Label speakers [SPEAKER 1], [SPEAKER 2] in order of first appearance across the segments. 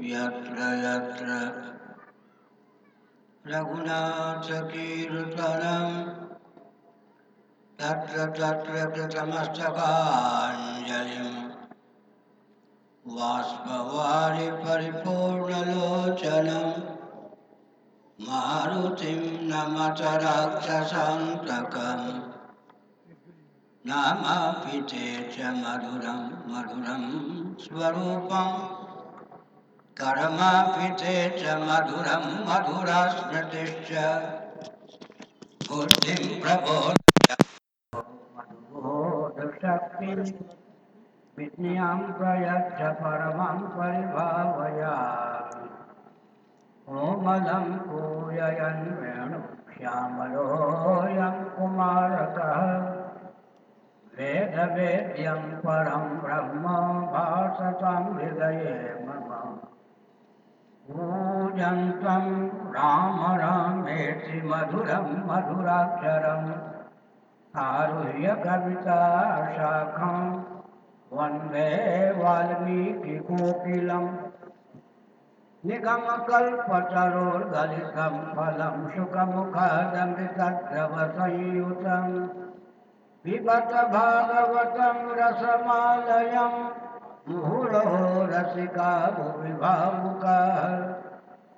[SPEAKER 1] यत्र यत्र। रघुनाथकीर्तनं तत्र तत्र कृतमस्तकाञ्जलिं बाष्पवारि परिपूर्णलोचनं मारुतिं नमत राक्षसान्तकम् नामापि ते च मधुरं मधुरं स्वरूपम्। कर्मापि ते च मधुरं मधुरा स्मृतिश्च बुद्धिं प्रबोधशक्तिं विज्ञां प्रयच्छ परमं परिभावयामि। कोमलं पूजयन् वेणु कुमारकः वेदवेद्यं परं ब्रह्म भासतां हृदये मम पूजन्तं राम रामेति मधुरं मधुराक्षरम् आरुह्य कविता शाखां वंदे वाल्मीकिकोकिलम् निगमकल्पतरोर्गलितं फलं शुकमुखादमृतद्रवसंयुतम् पिबत भागवतं रसमालयं मुहुरहो रसिका भुवि भावुकाः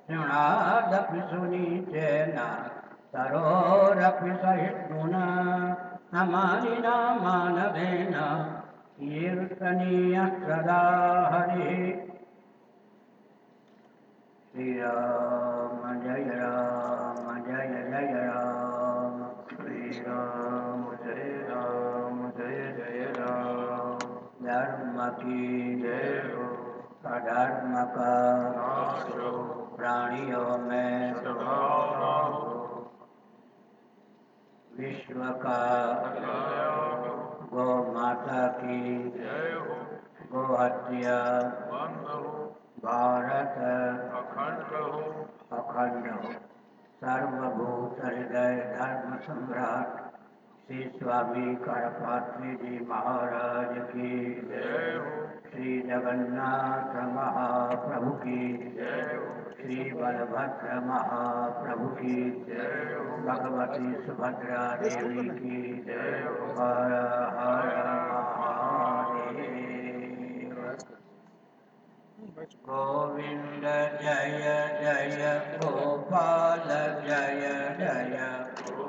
[SPEAKER 1] शृणादपि सुनीचेन तरोरपि सहिष्णुना नमानिना मानवेन कीर्तनीयः सदा हरिः श्रीराम जय राम। की जय हो का प्राणियों में विश्व का गौ माता की। गो हत्या। भारत
[SPEAKER 2] अखंड
[SPEAKER 1] अखंड हो। सर्वभूत हृदय धर्म सम्राट। श्री स्वामी करपात्री जी महाराज की श्री जगन्नाथ महाप्रभु की श्री बलभद्र महाप्रभु की भगवती सुभद्रा देवी की हर हर गोविंद जय जय, गोपाल जय जय।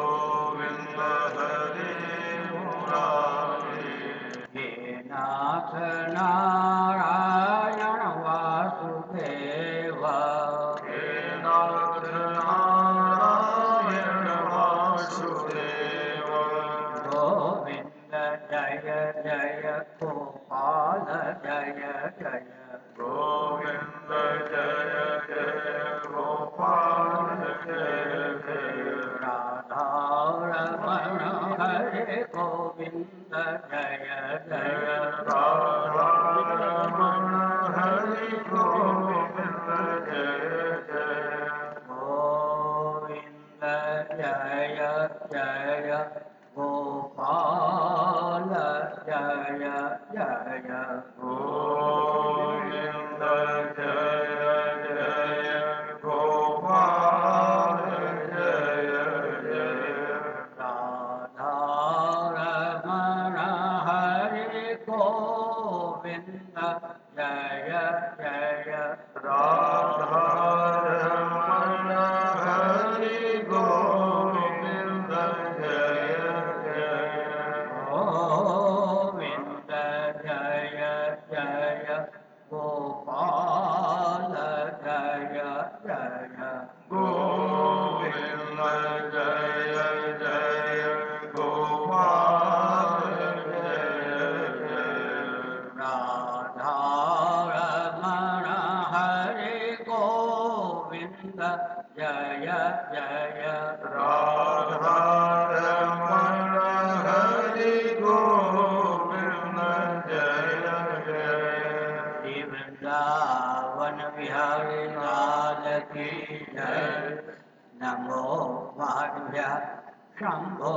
[SPEAKER 1] शंभो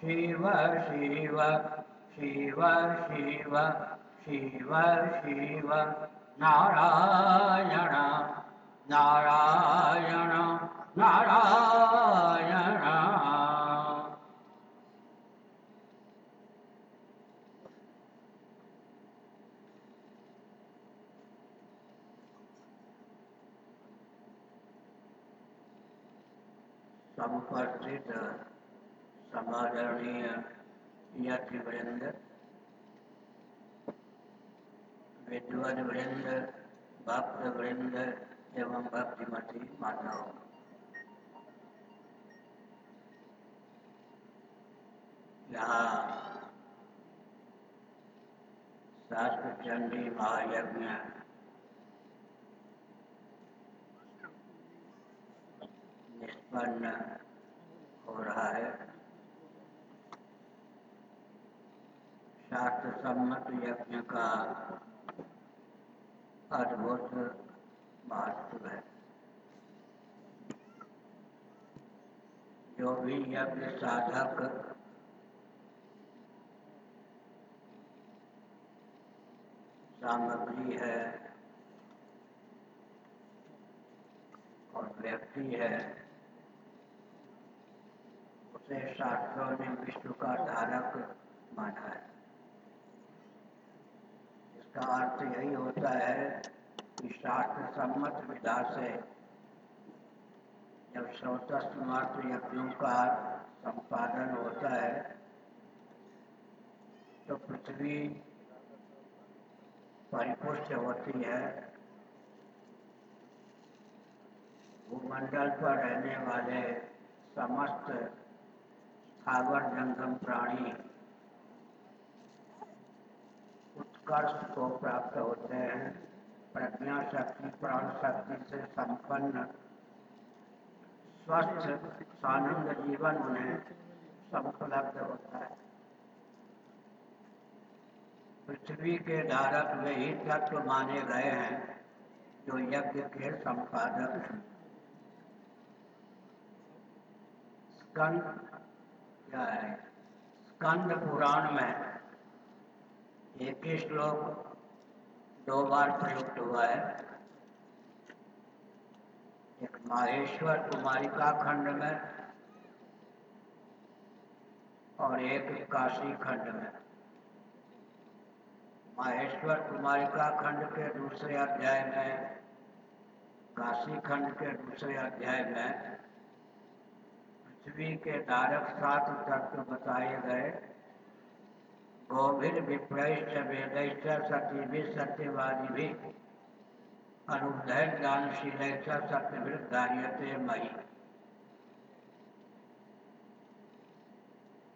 [SPEAKER 1] शिव शिव शिव शिव शिव शिव नारायण नारायण नारायण समुपस्थित समादरणीय विद्वद वृंद भक्त वृंद एवं भक्तिमती माताओं। यहाँ शास्त्र चंडी महायज्ञ निष्पन्न हो रहा है। शास्त्र सम्मत यज्ञ का अद्भुत महत्व है। जो भी यज्ञ साधक सामग्री है और व्यक्ति है उसे शास्त्रों ने विश्व का धारक माना है। इसका अर्थ यही होता है कि शास्त्र सम्मत विधा से जब स्रोतस्थ मात्र यज्ञों का संपादन होता है तो पृथ्वी परिपुष्ट होती है। भूमंडल पर रहने वाले समस्त स्थावर जंगम प्राणी उत्कर्ष को प्राप्त होते हैं। प्रज्ञा शक्ति, प्राण शक्ति से संपन्न, स्वस्थ, सानंद जीवन उन्हें संपलब्ध होता है। पृथ्वी के धारक वे ही तत्व माने गए हैं, जो यज्ञ के संपादक हैं। स्कंद पुराण में एक ही श्लोक दो बार प्रयुक्त हुआ है। एक माहेश्वर कुमारिका खंड में और एक काशी खंड में। माहेश्वर कुमारिका खंड के दूसरे अध्याय में, काशी खंड के दूसरे अध्याय में पृथ्वी के धारक सात तत्व बताए गए। गोभिर विप्रैश्च वेदैश्च सतीभि सत्यवादी भी। अनुदय दानशील सत्यभिर धार्यते मई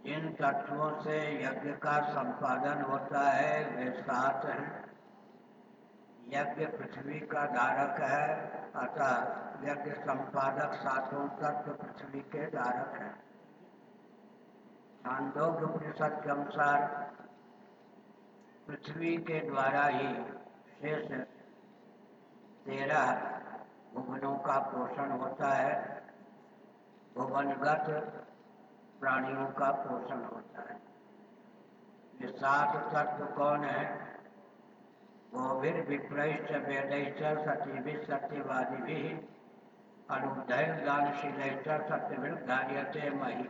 [SPEAKER 1] जिन तत्वों से यज्ञ का संपादन होता है, वे सात हैं। यज्ञ पृथ्वी का धारक है, अतः यज्ञ संपादक सातों तत्व पृथ्वी के धारक है। उपनिषद के अनुसार पृथ्वी के द्वारा ही शेष तेरह भुवनों का पोषण होता है। भुवनगत प्राणियों का पोषण होता है। ये सात तत्व कौन है? गोभिर विप्रैश्च वेदैश्च सतीभि सत्यवादी भी अनुदय दानशील सत्यभिर धार्यते मही।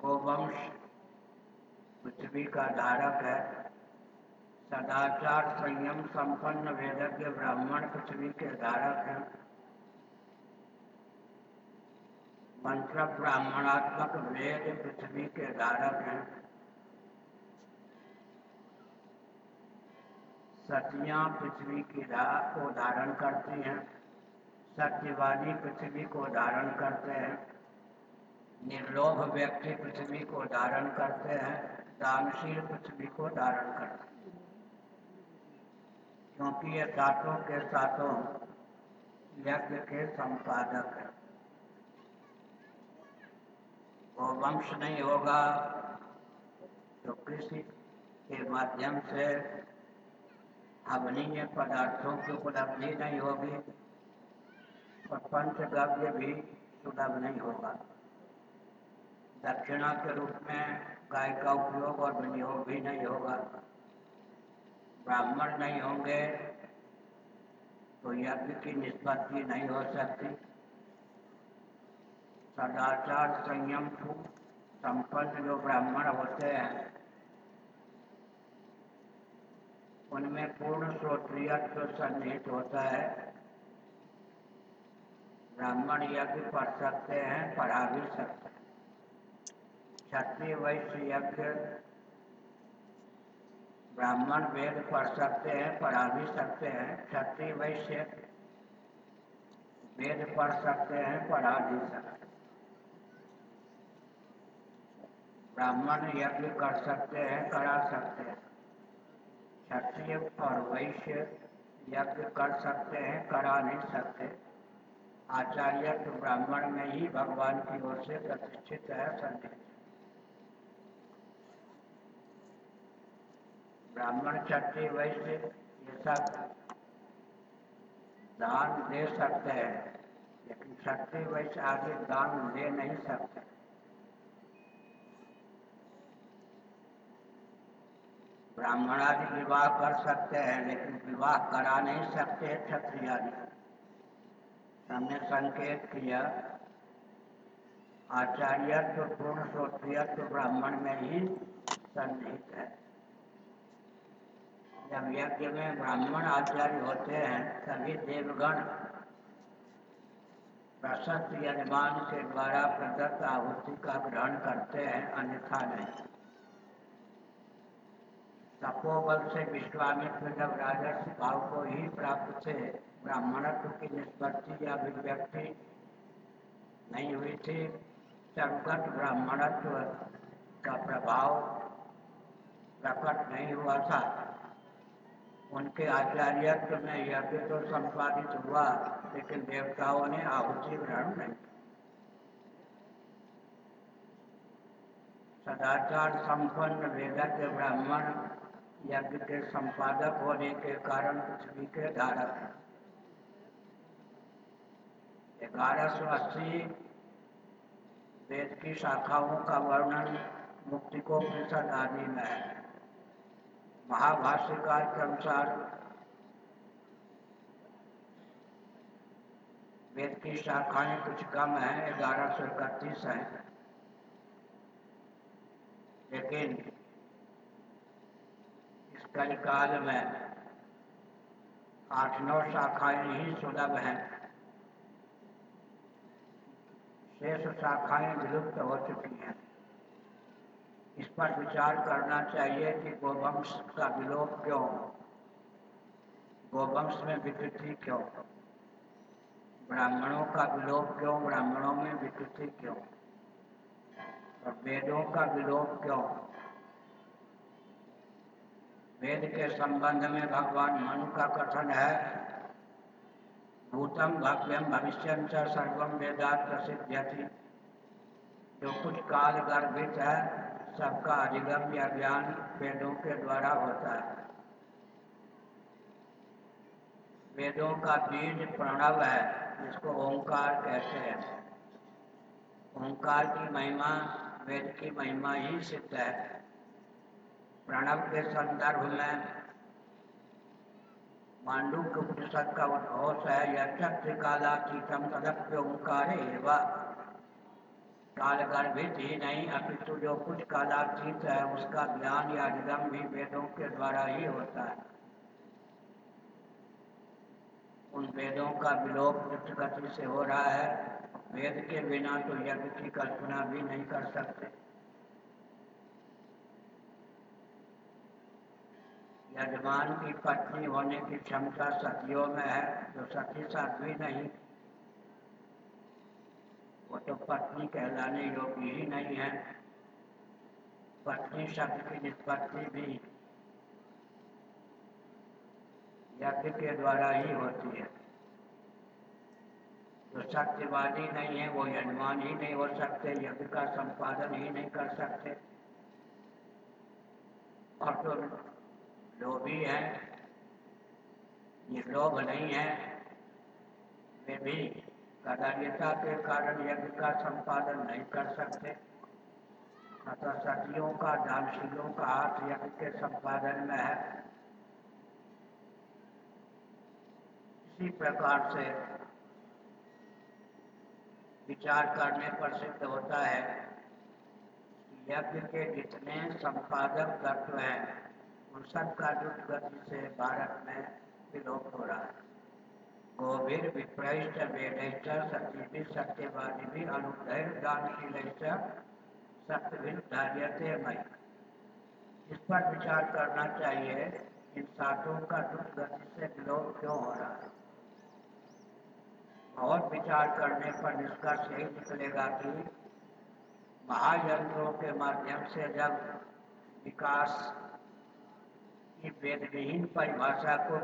[SPEAKER 1] गोवंश पृथ्वी का धारक है। सदाचार संयम संपन्न वेदज्ञ ब्राह्मण पृथ्वी के धारक हैं। मंत्र ब्राह्मणात्मक वेद पृथ्वी के धारक हैं। सतियाँ पृथ्वी की राह को धारण करती हैं। सत्यवादी पृथ्वी को धारण करते हैं। निर्लोभ व्यक्ति पृथ्वी को धारण करते हैं। दानशील पृथ्वी को धारण करते हैं। क्योंकि ये सातों के सातों यज्ञ के संपादक है। वो वंश नहीं होगा तो कृषि के माध्यम से हवनीय पदार्थों की उपलब्धि नहीं होगी। और पंचगव्य भी सुलभ नहीं होगा। दक्षिणा के रूप में गाय का उपयोग और विनियोग भी नहीं होगा। ब्राह्मण नहीं होंगे तो यज्ञ की निष्पत्ति नहीं हो सकती। सदाचार संयम संपन्न जो ब्राह्मण होते हैं उनमें पूर्ण श्रोत्रियत्व सन्निहित होता है। ब्राह्मण यज्ञ पढ़ सकते हैं, पढ़ा भी सकते हैं। क्षत्रिय, वैश्य यज्ञ, ब्राह्मण वेद पढ़ सकते हैं, पढ़ा भी सकते हैं। क्षत्रिय, वैश्य वेद पढ़ सकते हैं, पढ़ा भी सकते हैं। ब्राह्मण यज्ञ कर सकते हैं, करा सकते हैं। क्षत्रिय और वैश्य यज्ञ कर सकते हैं, करा नहीं सकते। आचार्य तो ब्राह्मण में ही भगवान की ओर से प्रतिष्ठित है संदेश ब्राह्मण क्षत्रिय वैश्य ये सब दान दे सकते हैं, लेकिन क्षत्रिय वैश्य आगे दान दे नहीं सकते। ब्राह्मण आदि विवाह कर सकते हैं, लेकिन विवाह करा नहीं सकते क्षत्रिय आदि। हमने संकेत किया, आचार्यत्व पूर्ण श्रोत्रियत्व ब्राह्मण में ही सन्निहित है। जब यज्ञ में ब्राह्मण आचार्य होते हैं, तभी देवगण प्रशस्त यजमान के द्वारा प्रदत्त आहुति का ग्रहण करते हैं, अन्यथा नहीं। तपोबल से विश्वामित्र जब राजस्व भाव को ही प्राप्त थे ब्राह्मणत्व की निष्पत्ति या अभिव्यक्ति नहीं हुई थी संकट ब्राह्मणत्व का प्रभाव प्रकट नहीं हुआ था उनके आचार्यत्व में यज्ञ तो संपादित हुआ लेकिन देवताओं ने आहुति ग्रहण नहीं सदाचार संपन्न वेदज्ञ ब्राह्मण यज्ञ के संपादक होने के कारण पृथ्वी के धारक हैं ग्यारह सौ अस्सी वेद की शाखाओं का वर्णन मुक्ति को परिषद आदि में है। महाभाष्यकार के अनुसार वेद की शाखाएँ कुछ कम है ग्यारह सौ इकतीस है। लेकिन कलिकाल में आठ नौ शाखाएँ ही सुलभ हैं। शेष शाखाएँ विलुप्त हो चुकी हैं। इस पर विचार करना चाहिए कि गोवंश का विलोप क्यों? गोवंश में विकृति क्यों? ब्राह्मणों का विलोप क्यों? ब्राह्मणों में विकृति क्यों? और वेदों का विलोप क्यों? वेद के संबंध में भगवान मनु का कथन है। भूतम भव्यम भविष्य सर्वम वेदात प्रसिद्ध जो कुछ काल गर्भित है, सबका अधिगम या ज्ञान वेदों के द्वारा होता है। वेदों का बीज प्रणव है, जिसको ओंकार कहते हैं। ओंकार की महिमा, वेद की महिमा ही सिद्ध है। प्रणव के संदर्भ में मांडू के उपनिषद का उद्घोष है यह चक्र काला कीटम तदप्य ओंकार काल गर्भित ही नहीं, अपितु जो कुछ कालातीत है, उसका ज्ञान या निगम भी वेदों के द्वारा ही होता है। उन वेदों का विलोप द्रुत गति से हो रहा है। वेद के बिना तो यज्ञ की कल्पना भी नहीं कर सकते। यजमान की पत्नी होने की क्षमता सतियों में है, जो सती साध्वी नहीं। वो तो पत्नी कहलाने योग्य ही नहीं है। पत्नी शब्द की निष्पत्ति भी यज्ञ के द्वारा ही होती है। जो सत्यवादी नहीं है, वो यजमान ही नहीं हो सकते, यज्ञ का संपादन ही नहीं कर सकते। और तो लोभी है, निर्लोभ नहीं है। वे भी कदान्यता के कारण यज्ञ का संपादन नहीं कर सकते। अतः सतियों का, दानशीलों का हाथ यज्ञ के संपादन में है। इसी प्रकार से विचार करने पर सिद्ध होता है यज्ञ के जितने संपादक तत्व हैं उन सब का द्रुत गति से भारत में विलोप हो रहा है। गोभीर विप्रैष्ट वेदैश्च सत्यभी सत्यवादी भी अनुदैर दानशील सत्यभिन धार्यते मई इस पर विचार करना चाहिए इन सातों का द्रुत गति से विलोप क्यों हो रहा है। और विचार करने पर निष्कर्ष यही निकलेगा कि महायंत्रों के माध्यम से जब विकास की वेदविहीन परिभाषा को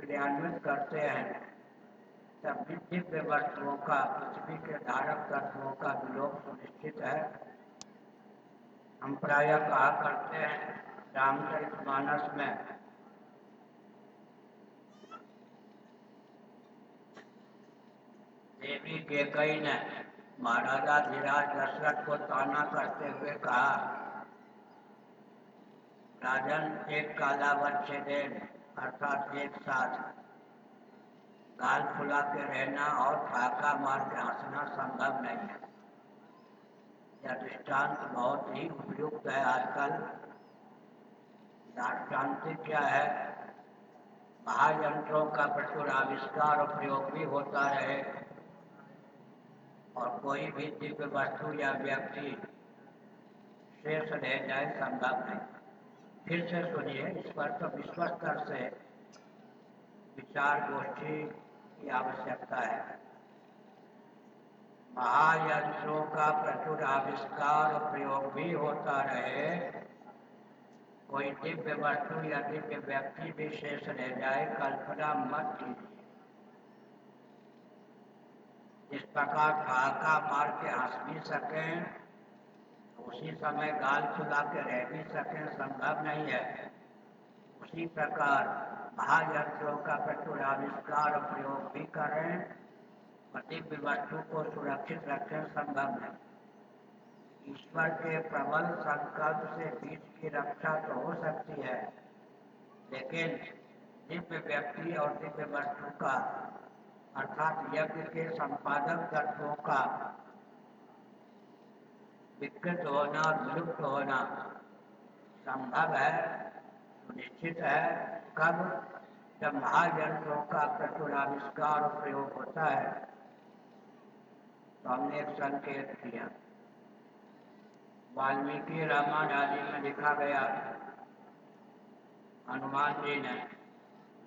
[SPEAKER 1] क्रियान्वित करते हैं। तब दिव्य वस्तुओं का, पृथ्वी के धारक तत्वों का विलोप सुनिश्चित है। हम प्राय कहा करते हैं, रामचरित मानस में। देवी के कई ने महाराजा धीराज दशरथ को ताना करते हुए कहा राजन एक काला बच्चे देन अर्थात एक साथ। गाल फुला के रहना और ठाका मार के हंसना संभव नहीं है। यह दृष्टांत बहुत ही उपयुक्त है आजकल। दार्ष्टान्तिक क्या है? महायंत्रों का प्रचुर आविष्कार और प्रयोग भी होता रहे। और कोई भी दिव्य वस्तु या व्यक्ति शेष रह जाए संभव नहीं। फिर से सुनिए, इस पर तो विश्वस्तर से विचार गोष्ठी की आवश्यकता है। महायंत्रों का प्रचुर आविष्कार और प्रयोग भी होता रहे। कोई दिव्य वस्तु या दिव्य व्यक्ति भी शेष रह जाए, कल्पना मत कीजिए। इस प्रकार ठहाका मार के हंस भी सकें उसी समय गाल फुला के रह भी सकें, संभव नहीं है। उसी प्रकार महायंत्रों का प्रचुर आविष्कार प्रयोग भी करें और दिव्य वस्तु को सुरक्षित रखें, संभव नहीं। ईश्वर के प्रबल संकल्प से बीज की रक्षा तो हो सकती है, लेकिन दिव्य व्यक्ति और दिव्य वस्तु का, अर्थात यज्ञ के संपादक तत्वों का विकृत होना विलुप्त होना संभव है, सुनिश्चित है, कब? जब महायंत्रों का प्रचुर आविष्कार और प्रयोग होता है तो हमने एक संकेत किया वाल्मीकि रामायण आदि में लिखा गया, हनुमान जी ने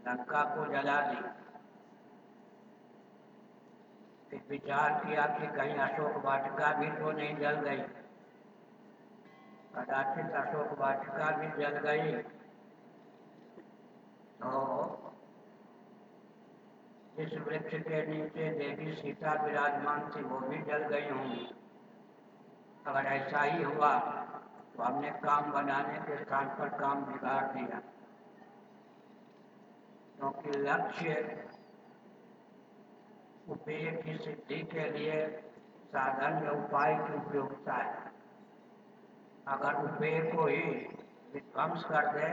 [SPEAKER 1] लंका को जला दी। फिर विचार किया कि कहीं अशोक वाटिका भी तो नहीं जल गई। कदाचित अशोक वाटिका भी जल गई तो इस वृक्ष के नीचे देवी सीता विराजमान थी, वो भी जल गई होंगी। अगर ऐसा ही हुआ तो हमने काम बनाने के स्थान पर काम बिगाड़ दिया। क्योंकि तो लक्ष्य उपेय की सिद्धि के लिए साधन या उपाय की उपयोगिता है। अगर उपेय को ही विध्वंस कर दे,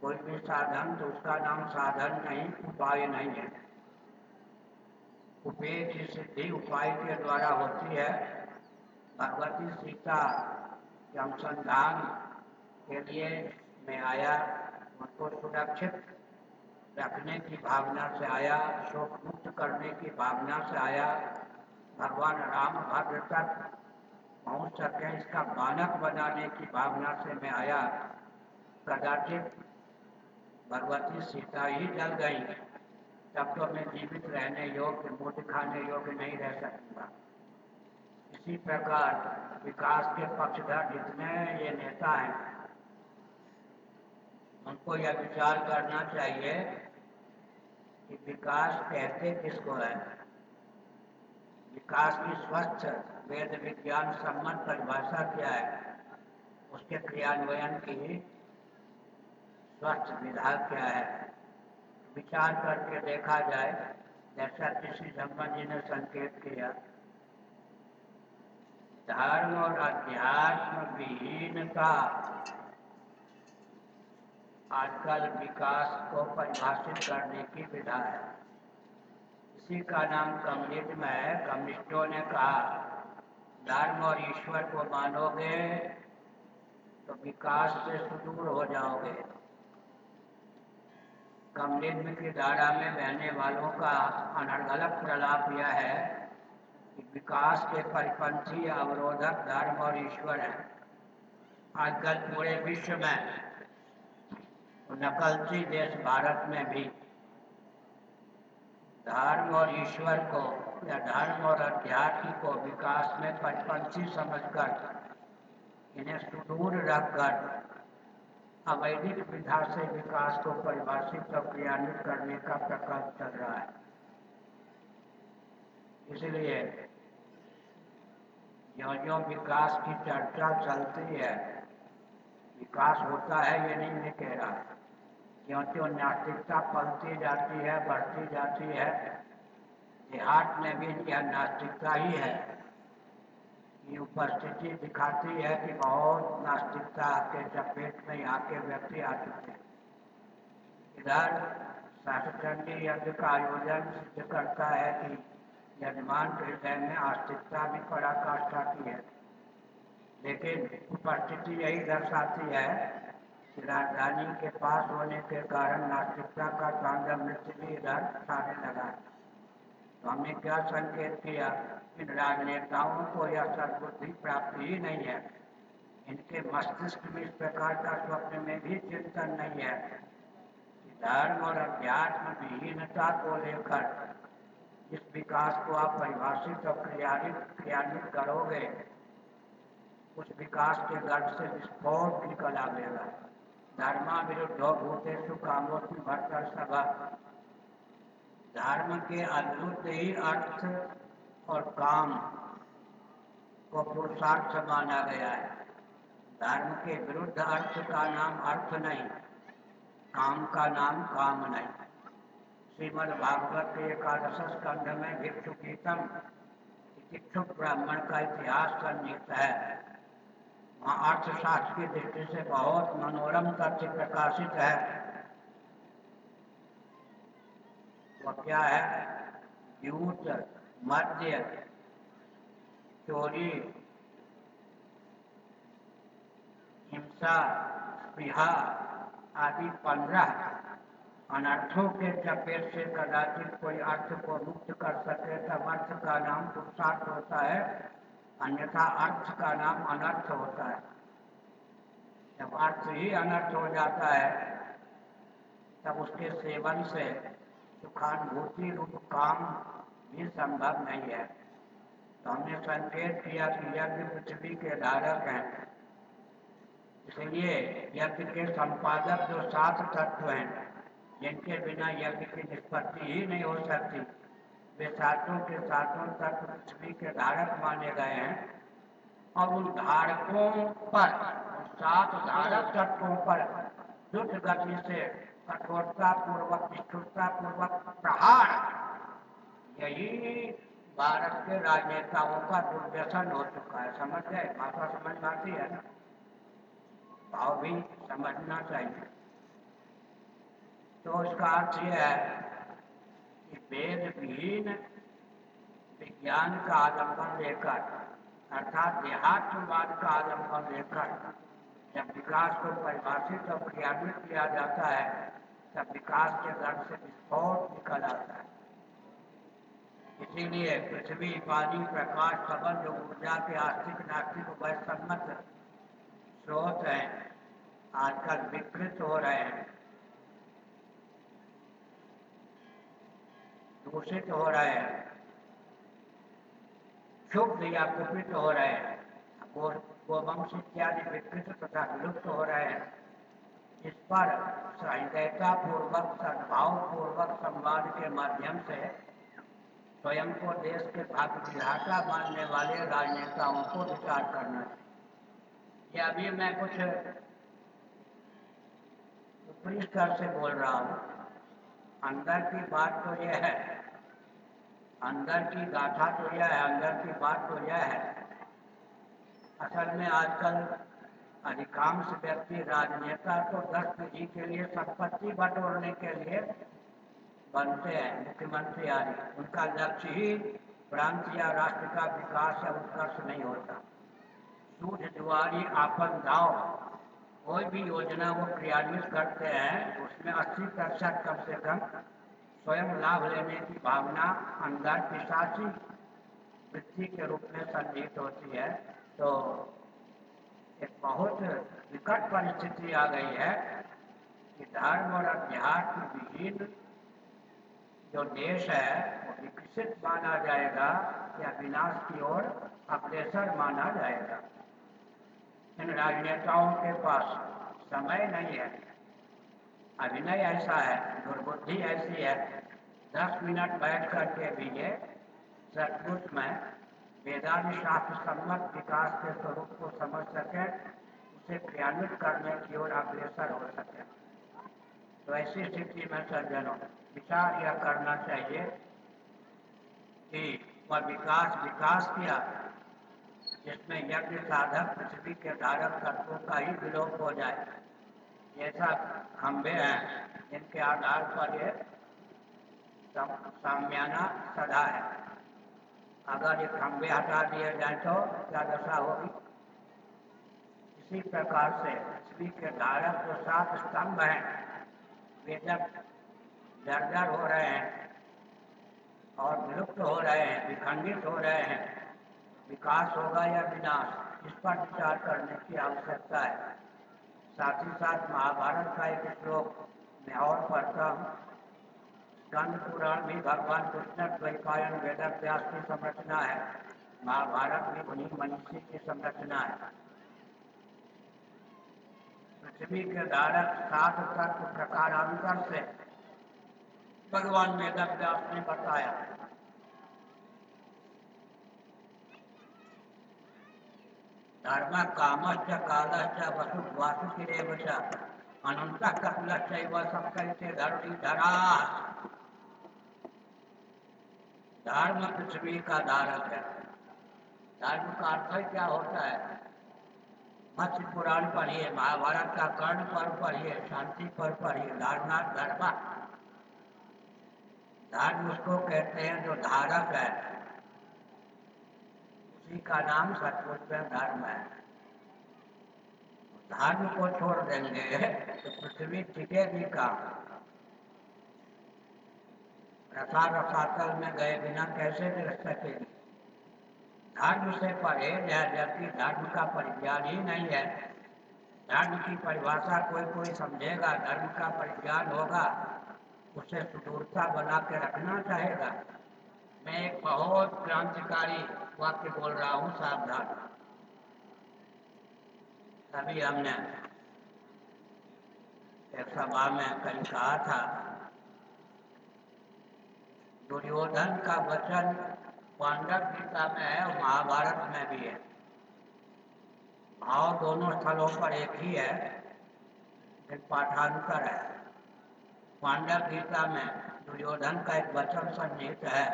[SPEAKER 1] कोई भी साधन तो उसका नाम साधन नहीं, उपाय नहीं है। उपेय की सिद्धि उपाय के द्वारा होती है, भगवती सीता के अनुसंधान के लिए मैं आया, उनको सुरक्षित रखने की भावना से आया, शोक मुक्त करने की भावना से आया। भगवान राम भद्र तक पहुँच सके, इसका मानक बनाने की भावना से मैं आया। कदाचित भगवती सीता ही जल गई। तब तो मैं जीवित रहने योग्य मुठ खाने योग्य नहीं रह सकूँगा। इसी प्रकार विकास के पक्षधर जितने ये नेता हैं, उनको यह विचार करना चाहिए कि विकास कहते किसको है? विकास की स्वच्छ वेद विज्ञान सम्मत परिभाषा क्या है? उसके क्रियान्वयन की स्वच्छ विधा क्या है? विचार करके देखा जाए, जैसा किसी धम्मा जी ने संकेत किया, धर्म और अध्यात्म विहीन का आजकल विकास को परिभाषित करने की विधा है। इसी का नाम कम्युनिज्म है कम्युनिस्टों ने कहा धर्म और ईश्वर को मानोगे तो विकास से सुदूर हो जाओगे। कम्युनिज्म की धारा में बहने वालों का अनर्गलक प्रलाप यह है कि विकास के परिपंथी अवरोधक धर्म और ईश्वर है। आजकल पूरे विश्व में नकलची देश भारत में भी, धर्म और ईश्वर को या धर्म और अध्यात्म को विकास में परिपंथी समझकर, इन्हें सुदूर रखकर, अवैधिक विधा से विकास को परिभाषित और क्रियान्वित करने का प्रकल्प चल रहा है। इसलिए जो जो विकास की चर्चा चलती है, विकास होता है ये नहीं मैं कह रहा। क्यों क्यों नास्तिकता पलती जाती है, बढ़ती जाती है देहात में भी यह नास्तिकता ही है। ये उपस्थिति दिखाती है कि बहुत नास्तिकता के चपेट में यहाँ के व्यक्ति आ चुके हैं। इधर शास्त्रचंडी यज्ञ का आयोजन सिद्ध करता है कि यजमान के हृदय में आस्तिकता भी पराकाष्ठा की है। लेकिन उपस्थिति यही दर्शाती है कि राजधानी के पास होने के कारण नास्तिकता का तांडव नृत्य भी इधर सामने लगा तो हमने क्या संकेत किया? इन राजनेताओं को यह सदबुद्धि प्राप्ति ही नहीं है। इनके मस्तिष्क में इस प्रकार का स्वप्न में भी चिंतन नहीं है। धर्म और अध्यात्म विहीनता को लेकर इस विकास को आप परिभाषित और क्रियान्वित क्रियान्वित करोगे, उस विकास के गर्भ से विस्फोट निकल आवेगा धर्मा विरुद्ध भूतेषु कामोस्म भट्टर सभा धर्म के अद्भुत ही अर्थ और काम को पुरुषार्थ माना गया है। धर्म के विरुद्ध अर्थ का नाम अर्थ नहीं, काम का नाम काम नहीं। श्रीमद भागवत के एकादश स्कंध में भिक्षु गीतम इच्छुक ब्राह्मण का इतिहास सन्निहित है। वहाँ अर्थशास्त्र की दृष्टि से बहुत मनोरम तथ्य प्रकाशित है वह क्या है? झूठ मध्य, चोरी, हिंसा, स्पृहा आदि पंद्रह अनर्थों के चपेट से कदाचित कोई अर्थ को मुक्त कर सके, तब अर्थ का नाम पुरुषार्थ होता है, अन्यथा अर्थ का नाम अनर्थ होता है। जब अर्थ ही अनर्थ हो जाता है, तब उसके सेवन से सुखानुभूति रूप काम भी संभव नहीं है। तो हमने संकेत किया कि यज्ञ पृथ्वी के धारक हैं। इसलिए यज्ञ के संपादक जो सात तत्व हैं, जिनके बिना यज्ञ की निष्पत्ति ही नहीं हो सकती, वे सातों के सातों तत्व पृथ्वी के धारक माने गए हैं। और उन धारकों पर सात धारक तत्वों पर द्रुत गति से कठोरता पूर्वक निष्ठुरता पूर्वक प्रहार। यही भारत के राजनेताओं का दुर्व्यसन हो चुका है, समझ गए? भाषा समझ में आती है ना? भाव भी समझना चाहिए। तो इसका अर्थ यह है कि वेद विहीन विज्ञान का आलंबन लेकर, अर्थात देहात्मवाद का आलंबन लेकर, जब विकास को परिभाषित और क्रियान्वित किया जाता है तब विकास के दर से विस्फोट निकल आता है। इसीलिए पृथ्वी, पानी, प्रकाश सबल जो ऊर्जा के आर्थिक नास्तिक वैसम्मत स्रोत हैं, आजकल विकृत हो रहे हैं। दूषित हो रहे हैं। क्षुब्ध या कुपित हो रहे हैं। गोवंश इत्यादि विकृत तथा विलुप्त हो रहे हैं। इस पर सहृदयता पूर्वक सद्भाव पूर्वक संवाद के माध्यम से स्वयं को देश के भाग्य विधाता मानने वाले राजनेताओं को विचार करना चाहिए। ये अभी मैं कुछ ऊपरी स्तर से बोल रहा हूँ। अंदर की बात तो यह है। अंदर की गाथा तो यह है, अंदर की बात तो यह है। असल में आजकल अधिकांश व्यक्ति, राजनेता तो दस पीढ़ी के लिए, संपत्ति बटोरने के लिए बनते हैं, मुख्यमंत्री आदि उनका लक्ष्य ही प्रांत या राष्ट्र का विकास या उत्कर्ष नहीं होता। सूझ जुआरी आपन दाव, कोई भी योजना वो क्रियान्वित करते हैं, उसमें अस्सी प्रतिशत कम से कम स्वयं लाभ लेने की भावना अंदर पिशाची वृत्ति के रूप में संजीत होती है। तो एक बहुत विकट परिस्थिति आ गई है कि धर्म और अध्यात्म विहीन जो देश है, वो विकसित माना जाएगा या विनाश की ओर अग्रसर माना जाएगा। इन राजनेताओं के पास समय नहीं है। अभिनय ऐसा है, दुर्बुद्धि ऐसी है। दस मिनट बैठ करके भी ये सचमुच में वेदांत शास्त्र सम्मत विकास के स्वरूप को समझ सके, उसे क्रियान्वित करने की ओर अग्रसर हो सके। तो ऐसी स्थिति में सज्जनों विचार यह करना चाहिए कि वह विकास विकास किया, जिसमें यज्ञ साधक पृथ्वी के धारक तत्वों का ही विलोप हो जाए। ऐसा खंभे हैं, जिनके आधार पर ये साम्याना सदा है। अगर ये खंभे हटा दिए जाए तो क्या दशा होगी? इसी प्रकार से पृथ्वी के धारक जो सात स्तंभ हैं, वे जब जर्जर हो रहे हैं और विलुप्त हो रहे हैं, विखंडित हो रहे हैं, विकास होगा या विनाश, इस पर विचार करने की आवश्यकता है। साथ ही साथ महाभारत का एक श्लोक मैं और पढ़ता हूँ। स्कंद पुराण भी भगवान कृष्ण द्वैपायन वेद व्यास की संरचना है। महाभारत भी उन्हीं मनुष्य की संरचना है। पृथ्वी के धारक सात तत्व प्रकारांतर से भगवान वेद व्यास ने बताया। धर्म कामश्च कालश्च वसु वासुकिरेव च अनंत कपिलश्चैव सप्तैते धरणी धरा धर्म पृथ्वी का धारक है। धर्म का अर्थ क्या होता है? मत्स्य पुराण पढ़िए महाभारत का कर्ण पर्व पढ़िए शांति पर्व पढ़िए धर्मार्थ धर्म। धर्म उसको कहते हैं जो धारक है। उसी का नाम सचमुच में धर्म है। धर्म को छोड़ देंगे तो पृथ्वी टिकेगी का रसा रसातल में गए बिना कैसे रह सकेगी। धर्म से परहेज है जबकि धर्म का परिज्ञान ही नहीं है। धर्म की परिभाषा कोई कोई समझेगा, धर्म का परिज्ञान होगा, उसे सुदूरता बना के रखना चाहेगा। मैं एक बहुत क्रांतिकारी वाक्य बोल रहा हूँ, सावधान। तभी हमने एक सभा में कहीं कहा था दुर्योधन का वचन पांडव गीता में है और महाभारत में भी है। भाव दोनों स्थलों पर एक ही है, एक पाठांतर है। पांडव गीता में दुर्योधन का एक वचन संहित है।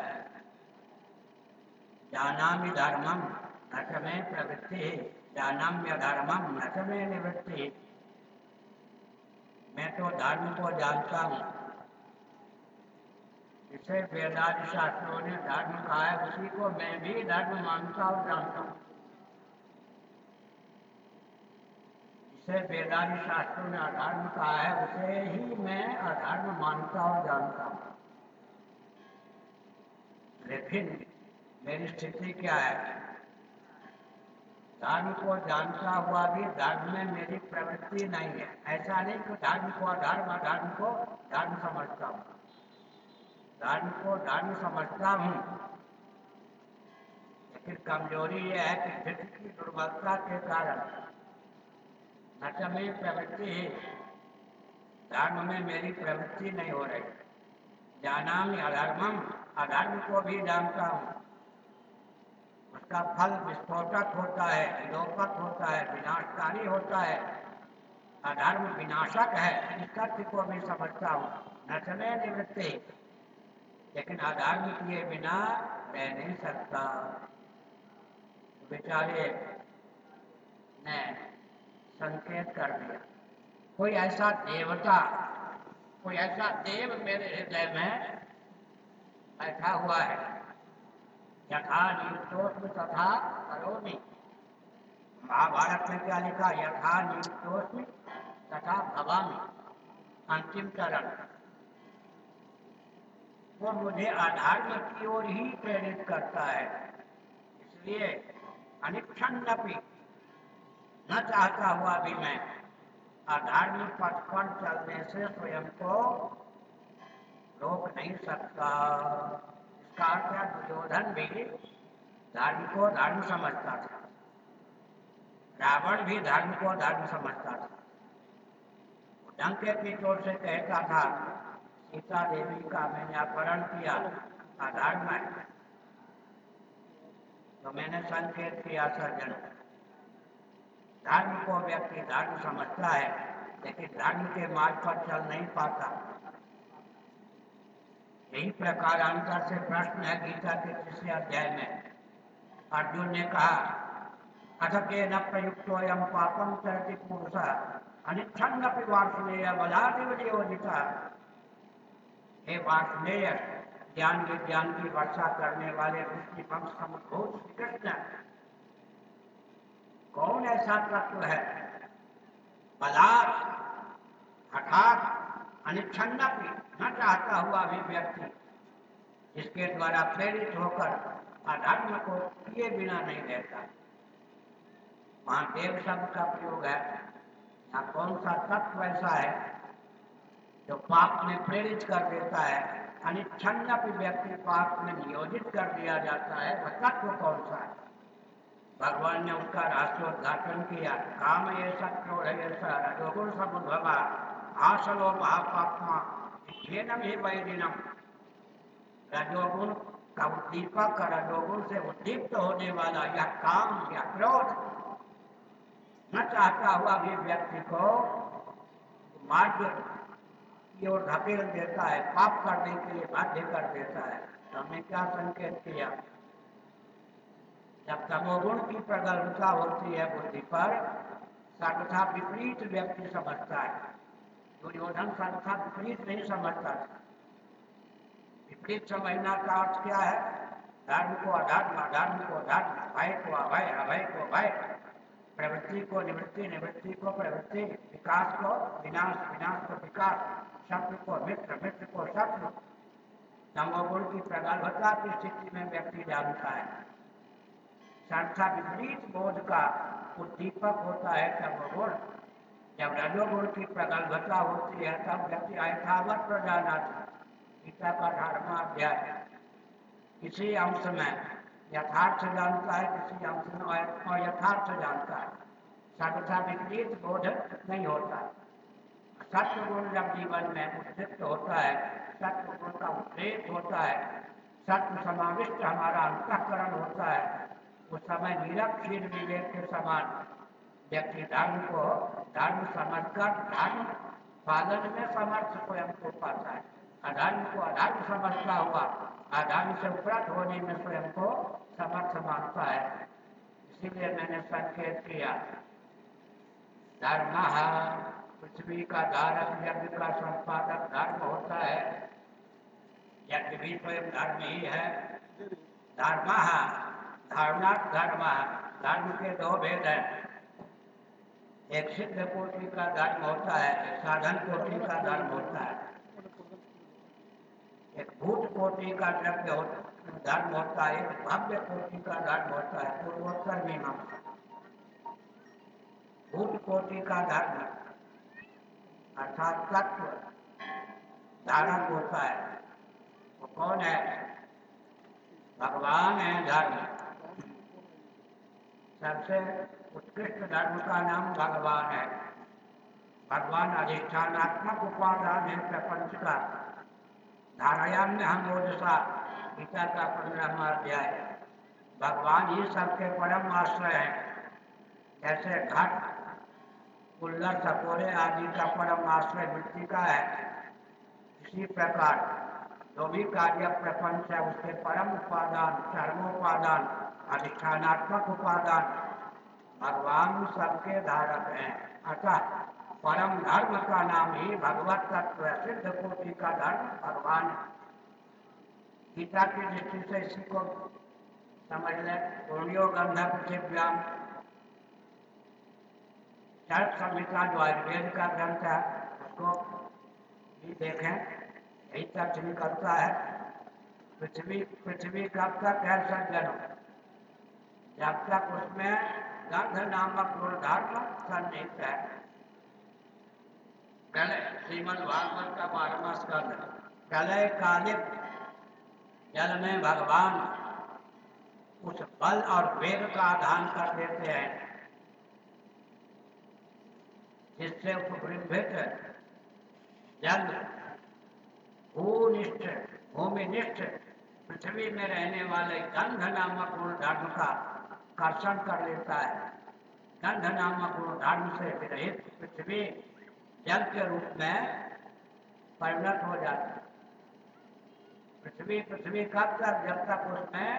[SPEAKER 1] जानामि धर्मम नच में प्रवृत्ति, जानाम्य धर्मम नच में निवृत्ति। मैं तो धर्म को जानता हूँ जिसे वेदादि शास्त्रों ने धर्म कहा है, उसी को मैं भी धर्म मानता और जानता हूँ। जिसे वेदादि शास्त्रों ने अधर्म कहा है, उसे ही मैं अधर्म मानता और जानता हूँ। लेकिन मेरी स्थिति क्या है? धर्म को जानता हुआ भी धर्म में मेरी प्रवृत्ति नहीं है। ऐसा नहीं कि धर्म को अधर्म अधर्म को धर्म समझता हूँ। धर्म को धर्म समझता हूँ। लेकिन कमज़ोरी यह है कि फिर की दुर्बलता के कारण नच में प्रवृत्ति धर्म में मेरी प्रवृत्ति नहीं हो रही। जाना अधर्मम। अधर्म को भी जानता हूँ। उसका फल विस्फोटक होता है विलोपक होता है, विनाशकारी होता है। अधर्म विनाशक है, इस तथ्य को भी समझता हूँ। न चले निवृत्ति। लेकिन अधर्म किए बिना रह नहीं सकता। बेचारे ने संकेत कर दिया, कोई ऐसा देवता, कोई ऐसा देव मेरे हृदय में बैठा हुआ है। यथा नियुक्तोस्म तथा करोमि। महाभारत में क्या लिखा यथा नियुक्तोस्म तथा भवामी। अंतिम चरण। वो मुझे आधार्म की ओर ही प्रेरित करता है। इसलिए अनिक्षण्णपि न चाहता हुआ भी मैं आधार्मिक पथ पर चलने से स्वयं को रोक नहीं सकता। इसका अर्थ दुर्योधन भी धर्म को धर्म समझता था। रावण भी धर्म को धर्म समझता था। डंके की चोट से कहता था सीता देवी का मैंने अपहरण किया अधर्म है तो मैंने संकेत किया सज्जन धर्म को व्यक्ति धर्म समझता है, लेकिन धर्म के मार्ग पर चल नहीं पाता। यही प्रकार अंतर से प्रश्न है गीता के तीसरे अध्याय में। अर्जुन ने कहा अथ न प्रयुक्त पापम चरति पुरुष अनिच्छन्न वार्षणेय बलादिवयोजिता हे वार्षणेय ज्ञान विज्ञान की वर्षा करने वाले विष्णु वंश श्री कृष्ण कौन ऐसा तत्व है? पदार्थ, हठात अनिच्छन्न न चाहता हुआ भी व्यक्ति इसके द्वारा प्रेरित होकर अधर्म को किए बिना नहीं रहता वहाँ देव शब्द का प्रयोग है। या कौन सा तत्व ऐसा है जो पाप में प्रेरित कर देता है अनिच्छन्न व्यक्ति पाप में नियोजित कर दिया जाता है, वह तत्व कौन सा है? भगवान ने उसका राष्ट्रोद्घाटन किया। काम ये सत्य ऐसा रजोगुण समुद्भवा आसलो महापात्मा खेनम ही वैदिनम। रजोगुण का उद्दीपक रजोगुण से उद्दीप्त होने वाला यह काम या क्रोध। न चाहता हुआ भी व्यक्ति को मार्ग की ओर धकेल देता है, पाप करने के लिए बाध्य कर देता है। तो हमने क्या संकेत किया? जब तमोगुण की प्रगल्भता होती है बुद्धि पर सर्वथा विपरीत व्यक्ति समझता है। दुर्योधन संस्था विपरीत नहीं समझता विपरीत समझना का अर्थ क्या है? धर्म को अधर्म अधर्म को धर्म भय को अभय अभय को भय प्रवृत्ति को निवृत्ति निवृत्ति को प्रवृत्ति, विकास को विनाश विनाश को विकास, शत्रु को मित्र मित्र को शत्रु। तमोगुण की प्रगल्भता की स्थिति में व्यक्ति जानता है। संस्था विपरीत बोध का उद्दीपक होता है तमोगुण जब रजोगुण की प्रगल्भता होती है, तब व्यक्ति यथावत प्रजाना गीता का धर्माध्याय। किसी अंश में यथार्थ जानता है, किसी अंश में अयथार्थ जानता है। सर्वथा विपरीत बोध नहीं होता। सत्य गुण जब जीवन में उद्दीप्त होता है सत्य गुण का उद्रेक होता है सत्य समाविष्ट हमारा अंतकरण होता है, उस समय निरक्षीर विवेक के समान व्यक्ति धर्म को धर्म समझकर धर्म पालन में समर्थ स्वयं को पाता है। अधर्म को अधर्म समझता हुआ अधर्म से उपरत होने में स्वयं को समर्थ मानता है। इसीलिए मैंने संकेत किया, धर्म पृथ्वी का धारक यज्ञ का संपादक धर्म होता है। यज्ञ भी स्वयं धर्म ही है। धर्म धारणा धर्म धर्म के दो भेद हैं। एक सिद्ध कोटि का धर्म होता है, एक साधन कोटि का धर्म होता है। एक भूत कोटि का द्रव्य धर्म होता है एक भव्य कोटि का धर्म होता है पूर्वोत्तर मीमांसा भूत कोटि का धर्म अर्थात तत्व धारक होता है। वो कौन है? भगवान है धर्म। सबसे उत्कृष्ट धर्म का नाम भगवान है। भगवान अधिष्ठानात्मक उपादान है प्रपंच का। धारायाम में हम ओजसा गीता का पंद्रहवा अध्याय भगवान ही सबके परम आश्रय है। जैसे घट कुल्लर सपोरे आदि का परम आश्रय मिट्टी का है। इसी प्रकार जो भी कार्य प्रपंच है, उसके परम उपादान, चरमोपादान, अधिष्ठानात्मक उपादान, भगवान सबके धारक हैं। अतः परम धर्म का नाम ही भगवत तत्व सिद्ध कोटि का धर्म भगवान गीता की दृष्टि से इसी को समझ लें। पूर्णियो गंध पृथ्व्याम चरक संहिता जो आयुर्वेद का ग्रंथ है, उसको भी देखें। यही तथ्य निकलता है, पृथ्वी पृथ्वी कब तक है सज्जनों? जब तक उसमें गंध नामक गुणधर्म सन्निहित है। पहले श्रीमद भागवत का बारहवा स्कंद प्रलय कालिक जल में भगवान उस बल और वेग का आधान कर देते हैं, जिससे उपवृद्धित जल भूनिष्ठ, भूमिनिष्ठ पृथ्वी में रहने वाले गंध नामक गुण धर्म का कर्षण कर लेता है। गंध नामक गुण धर्म से विरहित पृथ्वी जल के रूप में परिणत हो जाती है। पृथ्वी पृथ्वी कब तक, जब तक उसमें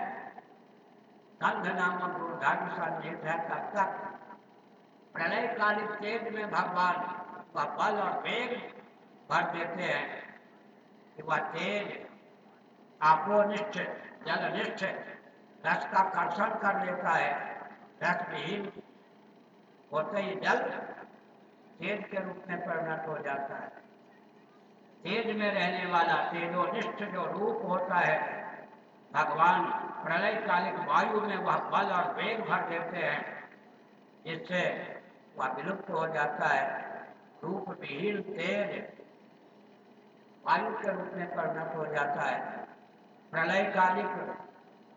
[SPEAKER 1] गंध नामक धर्म सन्निहित है। तब तक प्रलय कालिक तेज में भगवान वह बल और वेग भर देते हैं कि वह तेज, आपोनिष्ठ, जलनिष्ठ, रस का कर्षण कर लेता है। रस विहीन होते ही जल तेज के रूप में परिणत हो जाता है। तेज में रहने वाला तेजोनिष्ठ जो रूप होता है, भगवान प्रलय कालिक वायु में वह बल और वेग भर देते हैं, जिससे वह विलुप्त हो जाता है। रूप विहीन तेज वायु के रूप में परिणत हो जाता है। प्रलय कालिक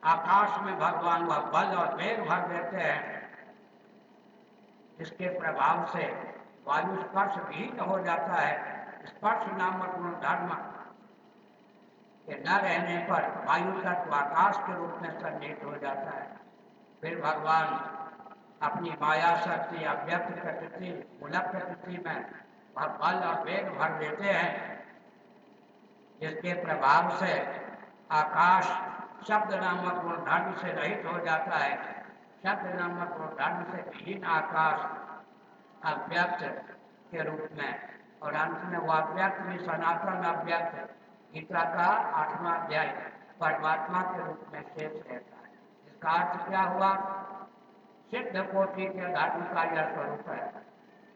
[SPEAKER 1] आकाश में भगवान वह बल और वेग भर देते हैं इसके प्रभाव से वायु स्पर्श विहीन हो जाता है। स्पर्श नामक गुण धर्म के न रहने पर वायु तत्व आकाश के रूप में सन्निहित हो जाता है। फिर भगवान अपनी माया शक्ति अव्यक्त प्रकृति, मूलक प्रकृति में बल और वेग भर देते हैं। जिसके प्रभाव से आकाश शब्द नामक गुण धर्म से रहित हो जाता है। शब्द नामक गुण धर्म से विहीन आकाश अव्यक्त के रूप में। और अंत में वो अव्यक्त भी सनातन अव्यक्त गीता का आठवां अध्याय परमात्मा के रूप में शेष रहता है। इसका अर्थ क्या हुआ? सिद्ध कोटि के धर्म का यह स्वरूप है।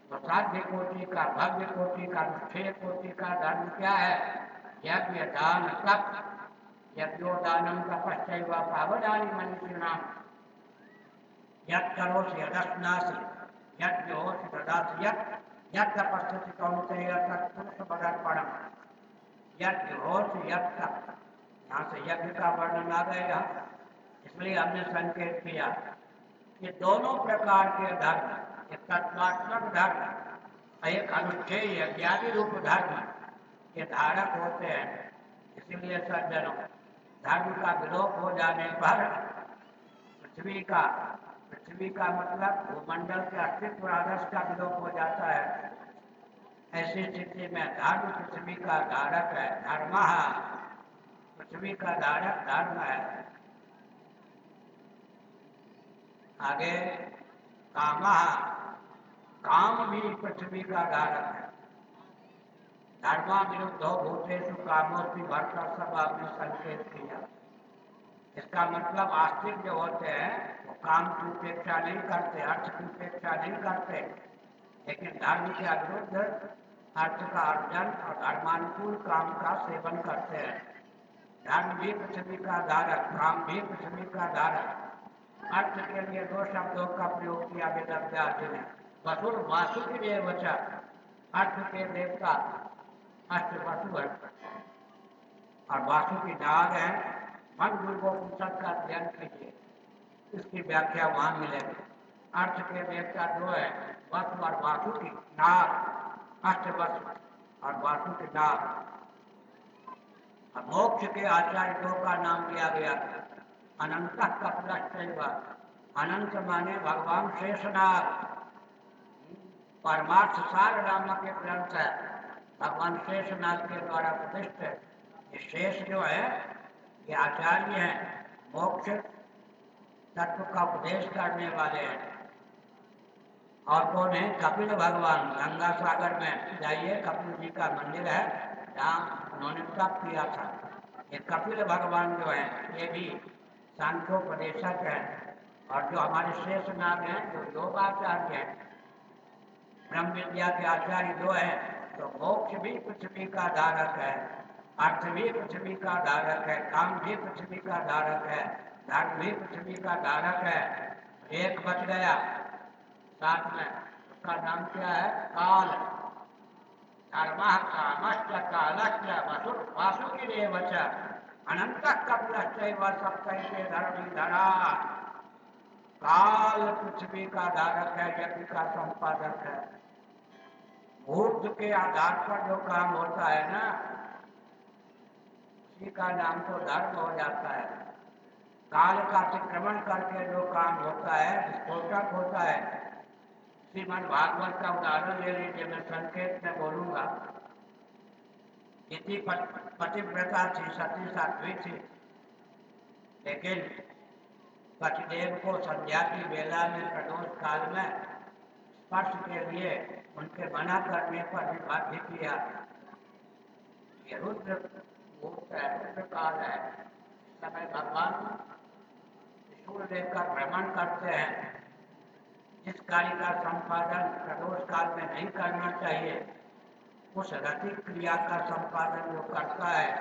[SPEAKER 1] तो साध्य कोटि का, भव्य कोटि का छह कोटि का धर्म क्या है? यज्ञ दान तप। यज्ञोदानम तपस्व पावदानी मनुष्य नाम यद करो से यदस्नासी। यज्ञ यज्ञ पश्चित कौनतेय तत्पुरुष पदर्पणम यज्ञ होश यज्ञ यहाँ से यज्ञ का वर्णन आ गएगा इसलिए हमने संकेत किया कि दोनों प्रकार के धर्म, एक तत्वात्मक धर्म एक अनुच्छेय ज्ञानी रूप धर्म के धारक होते हैं। इसीलिए सज्जनों, धर्म का विलोप हो जाने पर पृथ्वी का पृथ्वी का मतलब भूमंडल के अस्तित्व आदर्श का विलोप हो जाता है। ऐसी स्थिति में धर्म पृथ्वी का धारक है, धर्म पृथ्वी का धारक धर्म है। आगे, काम काम भी पृथ्वी का धारक है। धर्मा विरुद्ध भूतेषु कामोस्मी भरकर सब आपने संकेत किया। इसका मतलब आस्तिक जो होते हैं काम की उपेक्षा नहीं करते अर्थ की उपेक्षा नहीं करते। लेकिन धर्म के अविरुद्ध अर्थ का अर्जन और धर्मानुकूल काम का सेवन करते हैं। धर्म भी पृथ्वी का धारक काम भी पृथ्वी का धारक अर्थ के लिए दो शब्दों का प्रयोग किया वेदव्यास ने वसुर, वासुकी वचा। अर्थ के देवता अष्ट वसु और वासु की नाग है। मन दुर्गोपनिषद का अध्ययन कीजिए इसकी व्याख्या वहाँ मिलेगी अर्थ के व्याख्या जो है वसु और वासु की नाग अष्टवस्त्र और वासु के नाम मोक्ष के आचार्य दो का नाम दिया गया। अनंत का प्लस अनंत माने भगवान शेषनाग परमार्थ सार राम के ग्रंथ है। भगवान शेषनाग के द्वारा प्रतिष्ठित। ये शेष जो है, ये आचार्य है। मोक्ष तत्व का उपदेश करने वाले हैं। और कौन है कपिल भगवान, गंगा सागर में जाइए, कपिल जी का मंदिर है, जहाँ उन्होंने तप किया था। ये कपिल भगवान जो है, ये भी सांख्योपदेशक है। और जो हमारे शेष नाग हैं, जो योगाचार्य हैं ब्रह्म विद्या के आचार्य जो है तो मोक्ष भी पृथ्वी का धारक है, अर्थ भी पृथ्वी का धारक है, काम भी पृथ्वी का धारक है। भी पृथ्वी का धारक है। एक बच गया। साथ में उसका नाम क्या है? काल। धर्म कामश्च कालश्च वसु वासुकी वच। अनंत कपिलश्च वह सप्तैते धर्मी धरा। काल पृथ्वी का धारक है यज्ञ का संपादक है। मुहूर्त के आधार पर जो काम होता है ना, उसी का नाम तो धर्म हो जाता है। काल का अतिक्रमण करके जो काम होता है, विस्फोटक होता है। श्रीमद भागवत का उदाहरण ले लीजिए, मैं संकेत में बोलूँगा। इतनी पतिव्रता थी, सती साध्वी थी। लेकिन पतिदेव को संध्या की वेला में प्रदोष काल में स्पर्श के लिए उनके मना करने पर भी बाध्य किया। ये रुद्र काल है। समय भगवान त्रिशूल लेकर भ्रमण करते हैं। जिस कार्य का संपादन प्रदोष काल में नहीं करना चाहिए। उस रति क्रिया का संपादन जो करता है,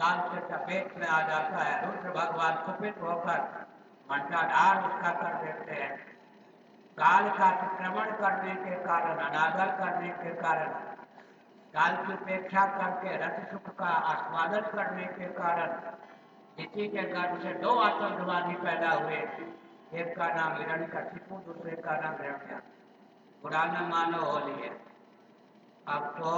[SPEAKER 1] काल से चपेट में आ जाता है। रुद्र भगवान कुपित होकर मंटाधार उसका कर देते हैं। काल का अतिक्रमण करने के कारण, अनादर करने के कारण, काल की उपेक्षा करके रथ सुख का आस्वादन करने के कारण इसी के गर्भ से दो आतंकवादी पैदा हुए। एक का नाम हिरण कशिपु दूसरे का नाम हिरण्य पुराना मानव हो। लिए अब तो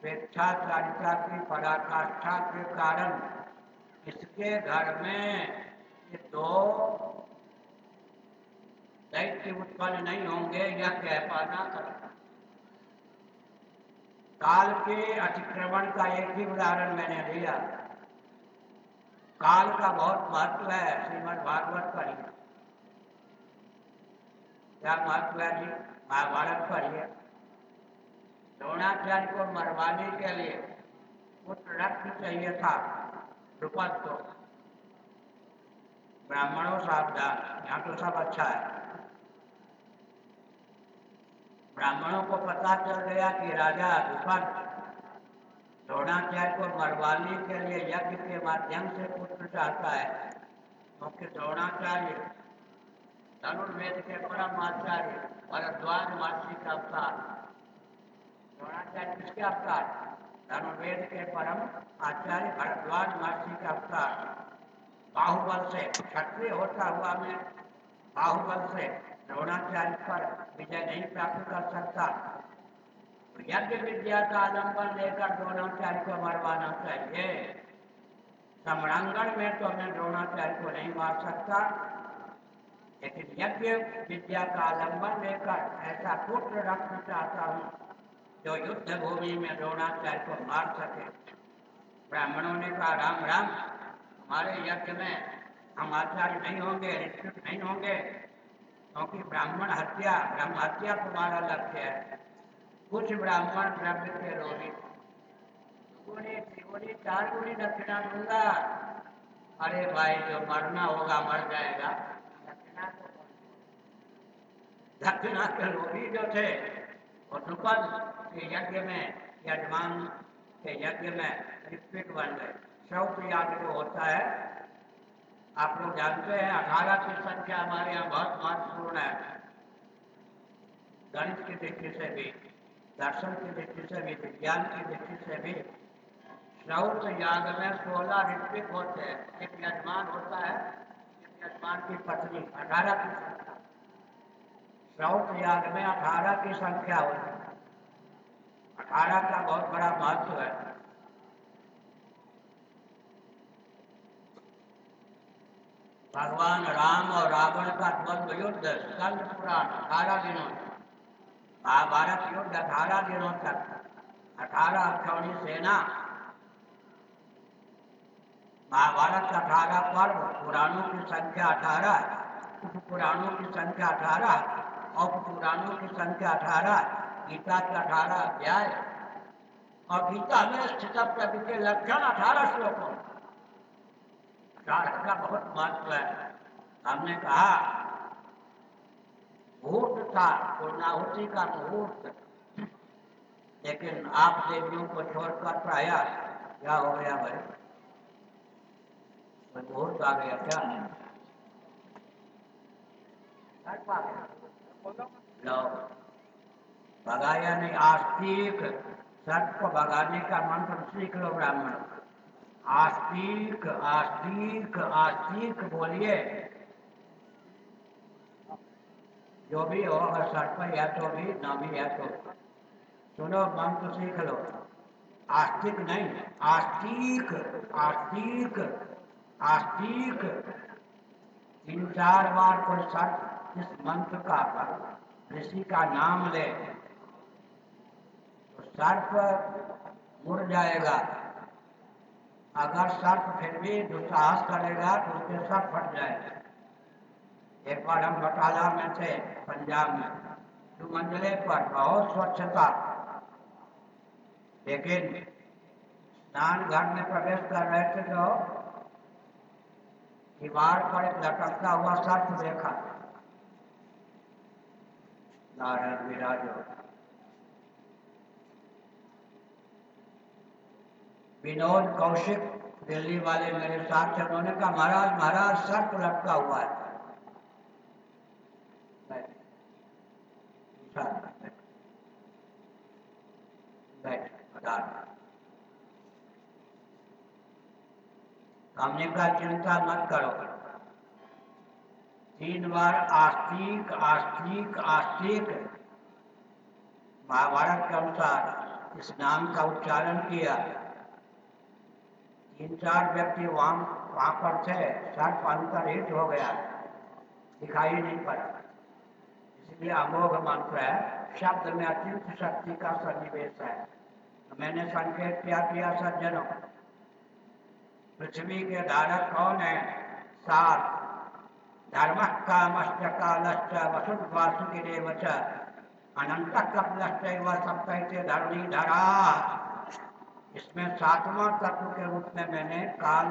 [SPEAKER 1] स्वेच्छाचारिता की पराकाष्ठा के कारण इसके घर में ये दो दैत्य उत्पन्न नहीं होंगे, यह कह पाना कर काल के अतिक्रमण का एक ही उदाहरण मैंने दिया काल का बहुत महत्व है, श्रीमद भागवत पर क्या महत्व है जी? महाभारत पर ही द्रोणाचार्य को मरवाने के लिए पुत्र रक्त चाहिए था द्रुपद को ब्राह्मणों सावधान, यहाँ तो सब अच्छा है। ब्राह्मणों को पता चल गया कि राजा द्रुपद द्रोणाचार्य को मरवाने के लिए यज्ञ के माध्यम से पुत्र चाहता है। क्योंकि द्रोणाचार्य, धनुर्वेद के परम आचार्य भरद्वाज महर्षि का अवतार। द्रोणाचार्य किसके अवतार? धनुर्वेद के परम आचार्य, भरद्वाज महर्षि का अवतार। बाहुबल से क्षत्रिय होता हुआ मैं बाहुबल से द्रोणाचार्य पर विजय नहीं प्राप्त कर सकता। तो यज्ञ विद्या का आलंबन लेकर द्रोणाचार्य को मरवाना चाहिए सम्रांगण में तो मैं द्रोणाचार्य को नहीं मार सकता। लेकिन यज्ञ विद्या का आलंबन लेकर ऐसा पुत्र रखना चाहता हूँ, जो युद्ध भूमि में द्रोणाचार्य को मार सके। ब्राह्मणों ने कहा, राम राम, हमारे यज्ञ में हम आचार्य नहीं होंगे नहीं होंगे, क्योंकि ब्राह्मण हत्या ब्रह्म हत्या तुम्हारा लक्ष्य है। कुछ ब्राह्मण द्रव्य के लोभी गुणी चार गुणी दक्षिणा दूँगा। अरे भाई, जो मरना होगा, मर जाएगा। दक्षिणा दक्षिणा के लोभी जो थे, वो द्रुपद के यज्ञ में, यजमान के यज्ञ में ऋत्विक बन गए। शौक याद जो होता है, आप लोग जानते हैं, अठारह की संख्या हमारे यहाँ बहुत महत्वपूर्ण है। गणित की दृष्टि से भी। दर्शन की दृष्टि से भी, विज्ञान की दृष्टि से भी। श्रौत याग में सोलह ऋत्विक होते हैं। एक यजमान होता है, एक यजमान की पत्नी, अठारह की संख्या। श्रौत याग में अठारह की संख्या होती है। अठारह का बहुत बड़ा महत्व है। भगवान राम और रावण का द्वंद्व युद्ध स्कंद पुराण, अठारह दिनों। महाभारत युद्ध अठारह दिनों तक अठारह अक्षौणी सेना, महाभारत का अठारह पर्व, पुराणों की संख्या अठारह उप पुराणों की संख्या अठारह और पुराणों की संख्या अठारह, गीता के अठारह अध्याय। और गीता में स्थित प्रभु के लक्षण अठारह श्लोकों। का बहुत महत्व है। हमने कहा भूत था पूर्णाहुति का तो मुहूर्त लेकिन आप देवियों को छोड़कर प्राया क्या हो गया भाई? मुहूर्त आ गया क्या? लो। भगाया नहीं आस्तिक। सर्प को भगाने का मंत्र सीख लो ब्राह्मण। आस्तिक आस्तिक आस्तिक बोलिए। जो भी हो अगर सर्प है तो भी, ना भी है तो सुनो मंत्र सीख लो। आस्तिक नहीं, आस्तिक आस्तिक आस्तिक। तीन चार बार कोई सर्प इस मंत्र का ऋषि का नाम ले तो सर्प मुड़ जाएगा। अगर सर्प फिर भी दुस्साहस करेगा तो उसके सब फट जाएगा। एक बार हम बटाला में थे, पंजाब में। दो मंजिले पर बहुत स्वच्छता। लेकिन स्नान घर में प्रवेश कर रहे थे तो दीवार पर एक लटकता हुआ सर्प देखा। नारायण विनोद कौशिक, दिल्ली वाले मेरे साथ थे, उन्होंने कहा, महाराज महाराज, सर्प लटका हुआ है। हमने कहा चिंता मत करो। तीन बार आस्तिक आस्तिक आस्तिक। महाभारत के अनुसार इस नाम का उच्चारण किया। तीन चार व्यक्ति वहाँ वहाँ पर थे सर्प अंतरहित हो गया। दिखाई नहीं पड़ा। इसलिए अमोघ मंत्र है। शब्द में अत्यंत शक्ति का सन्निवेश है। मैंने संकेत क्या किया, सज्जनों? पृथ्वी के धारक कौन है? सात धर्म कामश्च कालश्च वसुद वासुकिदेव च अनंत कपलश्च व सप्तैते धरणी धरा। इसमें सातवां तत्व के रूप में मैंने काल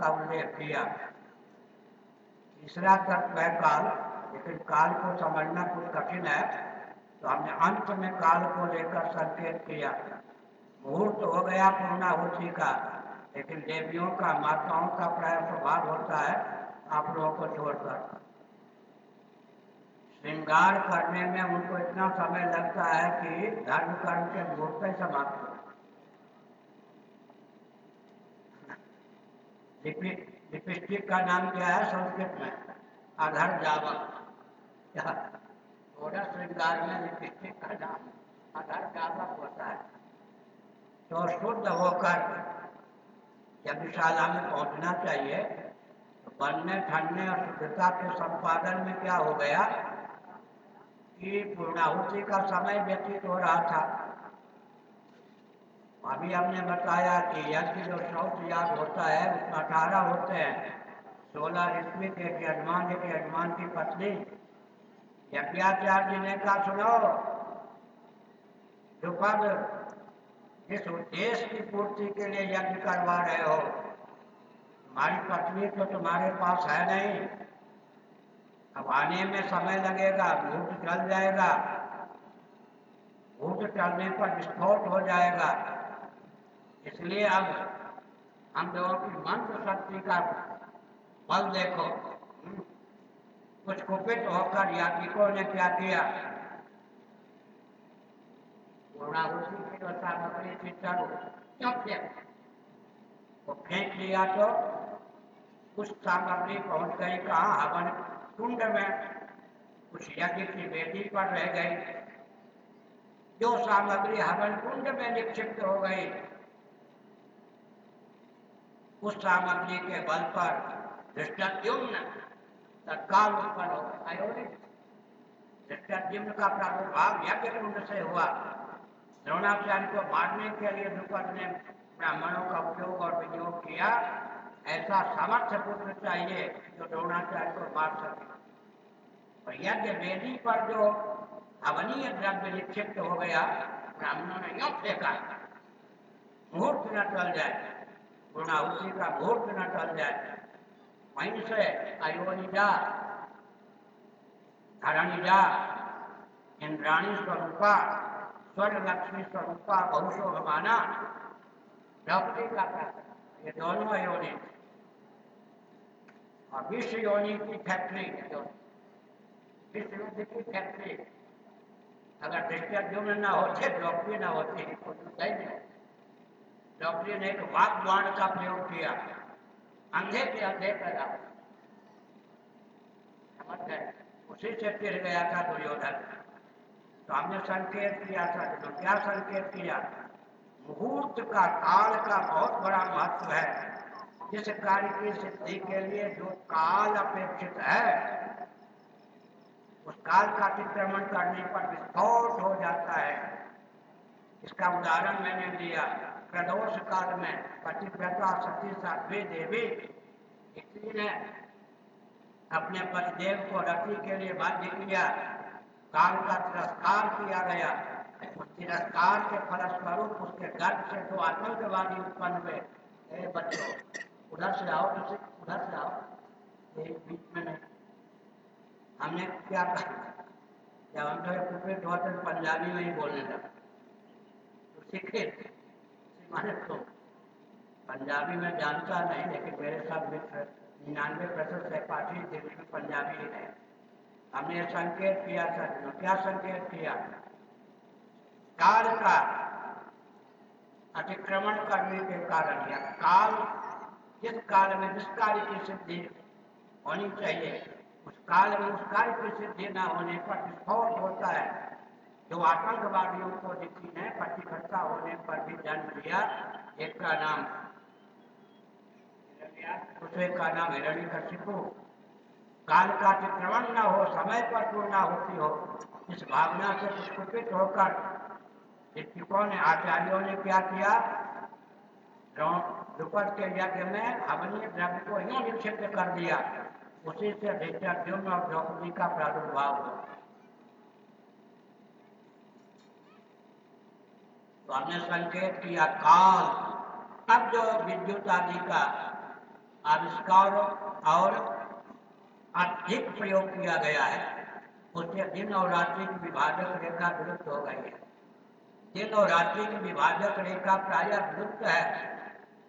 [SPEAKER 1] का उल्लेख किया। तीसरा तत्व है काल। लेकिन काल को समझना कुछ कठिन है तो हमने अंत में काल को लेकर संकेत किया। मुहूर्त हो गया पूर्णाहुति का। लेकिन देवियों का, माताओं का प्राय स्वभाव होता है, आप लोगों को छोड़कर। श्रृंगार करने में उनको इतना समय लगता है कि धर्म कर्म के मुहूर्त समाप्त हो लिपस्टिक का नाम क्या है? संस्कृत में। अधर जावक थोड़ा श्रृंगार में लिपस्टिक का नाम अधर जावक होता है। तो शुद्ध होकर? यज्ञशाला में पहुँचना चाहिए तो बनने ठंडने और शुद्धता के संपादन में क्या हो गया? कि पूर्णाहुति का समय व्यतीत हो रहा था। अभी हमने बताया कि यज्ञ जो शौच याद होता है, उसमें अठारह होते हैं। सोलह ऋत्विक एक यजमान एक यजमान की पत्नी। यज्ञाचार्य ने कहा, सुनो, जो पद जिस उद्देश्य की पूर्ति के लिए यज्ञ करवा रहे हो, तुम्हारी पत्नी तो तुम्हारे पास है नहीं। अब आने में समय लगेगा, भूत चल जाएगा। भूत चलने पर विस्फोट हो जाएगा। इसलिए अब हम लोगों की मंत्र शक्ति का बल देखो, कुछ कुपित होकर यात्रिकों ने क्या किया? क्यों फेंक लिया तो कुछ सामग्री पहुँच गई कहा? हवन कुंड में। उस यज्ञ की वेदी पर रह गई। जो सामग्री हवन कुंड में निक्षिप्त हो गई, उस सामग्री के बल पर दृष्टद्युम्न तत्काल उत्पन्न हो अयोनिक दृष्टद्युम्न का प्रादुर्भाव यज्ञ कुंड से हुआ द्रोणाचार्य को मारने के लिए द्रुपद ने ब्राह्मणों का उपयोग और विनियोग किया ऐसा सामर्थ्य पुत्र चाहिए जो द्रोणाचार्य को मार सके और यज्ञ वेदी पर जो हवनीय द्रव्य निक्षिप्त हो गया ब्राह्मणों ने यो फेंका मुहूर्त न टल जाए पूर्णाहुति का मुहूर्त न टल जाए वहीं से अयोनिजा धरणिजा इंद्राणी स्वरूपा स्वर्ग लक्ष्मी स्वरूपा अयोनि और विश्व योनि की फैक्ट्री विश्व युद्ध की फैक्ट्री अगर दृष्टि न होते, द्रौपदी न होती तो नहीं ने एक वाक बाण का प्रयोग किया। अंधे के अंधे पैदा समझ गए? उसी से फिर गया था दुर्योधन। तो हमने संकेत किया था तो क्या संकेत किया? मुहूर्त का, काल का बहुत बड़ा महत्व है। जिस कार्य की सिद्धि के लिए जो काल अपेक्षित है, उस काल का अतिक्रमण करने पर विस्फोट हो जाता है। इसका उदाहरण मैंने दिया। प्रदोष काल में पतिव्रता सती साध्वी देवी स्त्री ने अपने पतिदेव को रति के लिए बाध्य किया काल का तिरस्कार किया गया। उस तिरस्कार के फलस्वरूप उसके गर्भ से दो आतंकवादी उत्पन्न हुए बच्चों, उधर से आओ तो उधर से आओ। एक बीच में नहीं। हमने क्या कहा? जब हम कुपित होते तो पंजाबी में ही बोलने लगा। तो सीखे। माने तो पंजाबी में जानता नहीं, लेकिन मेरे साथ मित्र निन्यानवे प्रतिशत सहपाठी दिल्ली में पंजाबी है। हमने संकेत किया था क्या संकेत किया? काल का अतिक्रमण करने के कारण या काल जिस काल में जिस कार्य की सिद्धि होनी चाहिए, उस काल में उस कार्य की सिद्धि न होने पर विस्फोट होता है। जो आतंकवादियों को किसी ने प्रतिबद्धता होने पर भी जन्म लिया, एक का नाम दूसरे का नाम हिरण्य कशिपु काल का अतिक्रमण न हो, समय पर पूर्णा होती हो? इस भावना से कुपित होकर शिक्षकों ने आचार्यों ने क्या किया? द्रुपद के यज्ञ में हवनीय द्रव्य को यूँ निक्षिप्त कर दिया। उसी से धृष्टार्जुन और द्रौपदी का प्रादुर्भाव हुआ। तो हमने संकेत किया, काल। अब जो विद्युत आदि का आविष्कार और अधिक प्रयोग किया गया है, उससे दिन और रात्रि की विभाजक रेखा विलुप्त हो गई है। दिन और रात्रि की विभाजक रेखा प्राय विलुप्त है।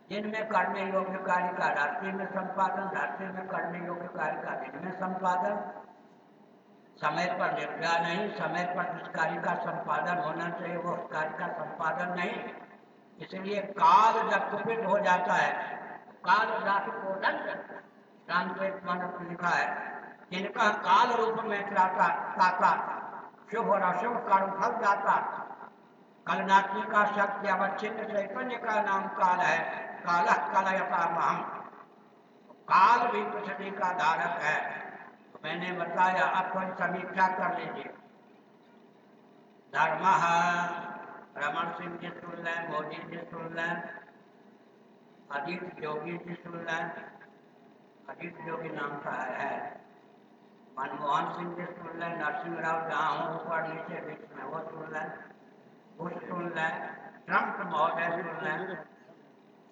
[SPEAKER 1] दिन में करने योग्य कार्य का, रात्रि में संपादन, रात्रि में करने योग्य कार्य का, दिन में संपादन। समय पर निद्रा नहीं, समय पर जिस कार्य का संपादन होना चाहिए, वो कार्य का संपादन नहीं। इसलिए काल जब कुपित हो। जाता है। काल को लिखा है, जिनका काल रूप में त्राता ताता शुभ और अशुभ कर्म फल जाता। कलनाथी का शब्द अवच्छिन्न चैतन्य का नाम काल है। काल कलयता महम काल भी पृथ्वी का धारक है। मैंने बताया थोड़ी समीक्षा कर लीजिए धर्म रमन सिंह जी सुन लें, मोदी जी सुन लें, अजीत योगी जी सुन लें। अजीत योगी नाम का है मनमोहन सिंह जी सुन लें नरसिंह राव जहाँ हूँ, ऊपर नीचे बीच में, वो सुन लें। बुश सुन लें, ट्रंप महोदय सुन लें,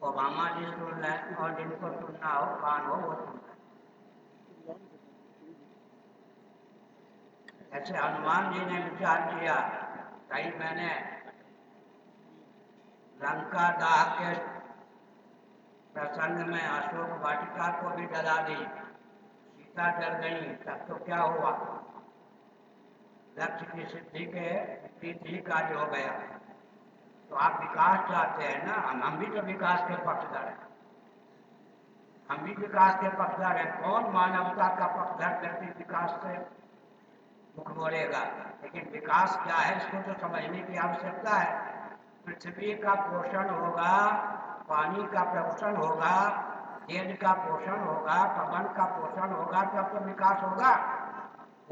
[SPEAKER 1] ओबामा जी सुन लें, और जिनको सुनना हो, कान हो, वो सुन ऐसे हनुमान जी ने विचार किया कहीं मैंने लंका दाह के प्रसंग में अशोक वाटिका को भी जला दी। सीता जल गई, तब तो क्या हुआ? लक्ष्य की सिद्धि के ही कार्य हो गया। तो आप विकास चाहते हैं ना? हम हम भी तो विकास के पक्षधर हैं। हम भी विकास के पक्षधर हैं। कौन मानवता का पक्षधर व्यक्ति विकास से बोलेगा लेकिन विकास क्या है, इसको तो समझने की आवश्यकता है। पृथ्वी का पोषण होगा, पानी का पोषण होगा तेज का पोषण होगा, पवन का पोषण होगा, तब तो विकास होगा।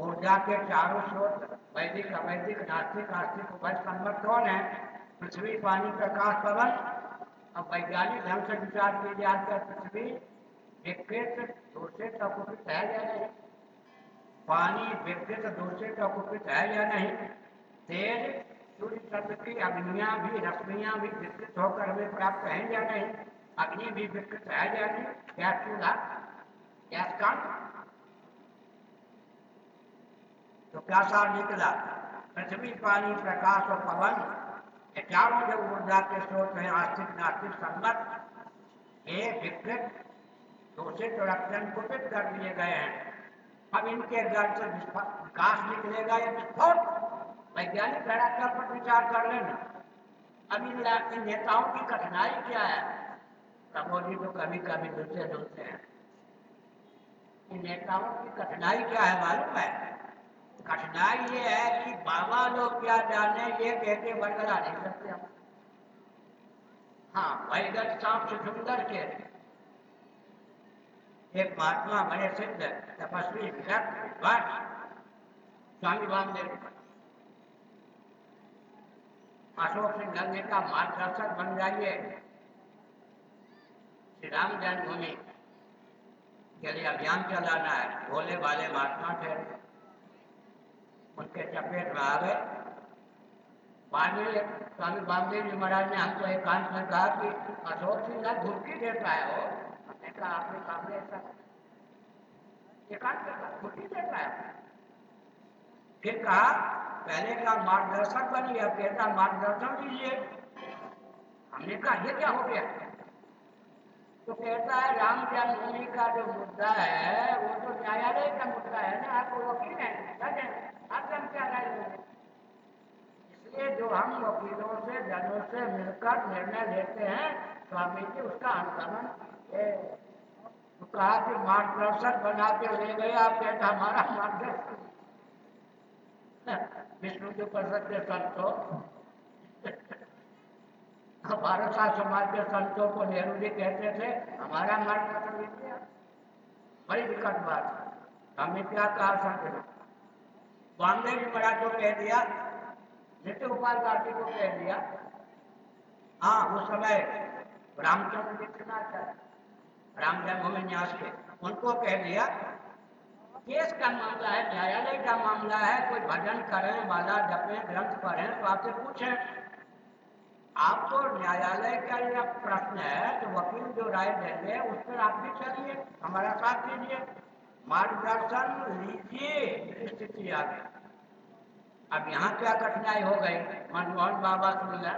[SPEAKER 1] ऊर्जा के चारों स्रोत, वैदिक, अवैदिक, नास्तिक, आस्तिक, उपज सम्मत कौन है? पृथ्वी, पानी, प्रकाश, पवन। अब वैज्ञानिक ढंग से विचार किए जाकर पृथ्वी विकृत, दूषित अकुपित है या नहीं? पानी विकृत दूषित अकुपित है या नहीं? तेज सूर्य चंद्र की अग्नियाँ भी, रश्मियाँ भी विकृत होकर हमें प्राप्त हैं या नहीं? अग्नि भी विकृत है या नहीं? क्या चूल्हा गैस कांड तो क्या सार निकला? पृथ्वी, पानी, प्रकाश और पवन, ये चारों जो ऊर्जा के स्रोत हैं, आस्तिक, नास्तिक संगत ये विकृत दूषित और अत्यंत कुपित कर दिए गए हैं। अब इनके घर से विकास निकलेगा या विस्फोट वैज्ञानिक धरातल पर विचार कर लेना। अब इन नेताओं की कठिनाई क्या है? प्रमोद तो कभी कभी दूसरे दूसरे हैं। इन नेताओं की कठिनाई क्या है मालूम है? कठिनाई ये है कि बाबा लोग क्या जाने, ये कहते बरकरा नहीं सकते हाँ वैगत सांप से सुंदर के एक महात्मा बड़े सिद्ध, तपस्वी विरक्त विद्वान स्वामी अशोक सिंह गंगे का मार्गदर्शक बन जाइए। श्री राम जन्मभूमि। के लिए अभियान चलाना है। भोले वाले महात्मा थे। उनके चपेट में आ गए। स्वामी बामदेव जी महाराज ने हमको एकांत में कहा कि अशोक सिंह ना धुमकी देता है वो। कहा आपने सामने ऐसा। एकांत कहा, धुमकी देता है। फिर कहा पहले का मार्गदर्शक बनिए अब कहता मार्गदर्शन दीजिए हमने कहा ये क्या हो गया? तो कहता है राम जन्मभूमि का जो मुद्दा है वो तो न्यायालय का मुद्दा है ना आप वकील हैं जज हैं आप हम क्या राय इसलिए जो हम वकीलों से जजों से मिलकर निर्णय लेते हैं स्वामी जी उसका कीजिए कहा कि मार्गदर्शक बना के ले गए, आप कहता हमारा मार्गदर्शन विष्णु जो कर सकते संतों। भारत सा समाज के संतों को नेहरू जी कहते थे, हमारा मार्गदर्शन लीजिए बड़ी विकट बात। हमने क्या कहा संत बॉम्बे भी बड़ा को कह दिया, नित्य गोपाल गांधी को कह दिया हाँ उस समय रामचंद्र विश्वनाथ राम जन्मभूमि न्यास के, उनको कह दिया, केस का मामला है, न्यायालय का मामला है, कोई भजन करें, माला जपें, ग्रंथ पढ़ें तो आपसे पूछें। आपको न्यायालय का यह प्रश्न है तो वकील जो राय देंगे, उस पर आप भी चलिए, हमारा साथ दीजिए। मार्गदर्शन लीजिए, स्थिति आ गई। अब यहाँ क्या कठिनाई हो गई? मनमोहन बाबा सुन लें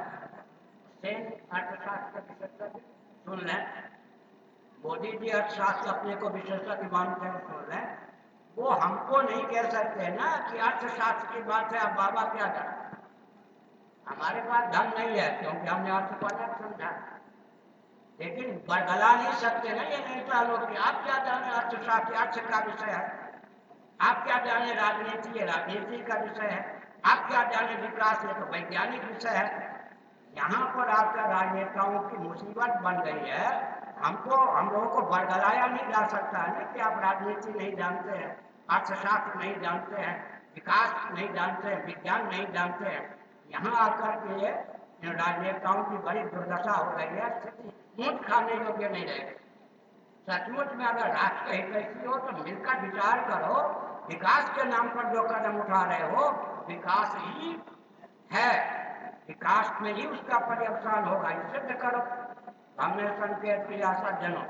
[SPEAKER 1] सेन अर्थशास्त्र सुन लें मोदी जी अर्थशास्त्र अपने को विशेषज्ञ मानते हैं सुन लें वो हमको नहीं कह सकते ना कि अर्थशास्त्र की बात है, अब बाबा क्या करें? हमारे पास धन नहीं है, क्योंकि हमने अर्थ को समझा। लेकिन बरगला नहीं सकते ना ये नेता लोग कि आप क्या जाने अर्थशास्त्र, अर्थ का विषय है? आप क्या जाने राजनीति ये राजनीति का विषय है? आप क्या जाने विकास ये तो वैज्ञानिक विषय है। यहाँ पर आपका राजनेताओं की मुसीबत बन गई है। हमको, हम लोगों को बरगलाया नहीं जा सकता है ना कि आप राजनीति नहीं जानते हैं, अर्थशास्त्र नहीं जानते हैं, विकास नहीं जानते हैं, विज्ञान नहीं जानते हैं। यहाँ आकर के राजनेताओं की बड़ी दुर्दशा हो रही है, स्थिति ऊँट खाने योग्य नहीं रहे सचमुच में अगर राष्ट्र हित ऐसी हो तो मिलकर विचार करो, विकास के नाम पर जो कदम उठा रहे हो, विकास ही है। विकास में ही उसका पर्यवसान होगा इसे करो। हमने संकेत किया सज्जनों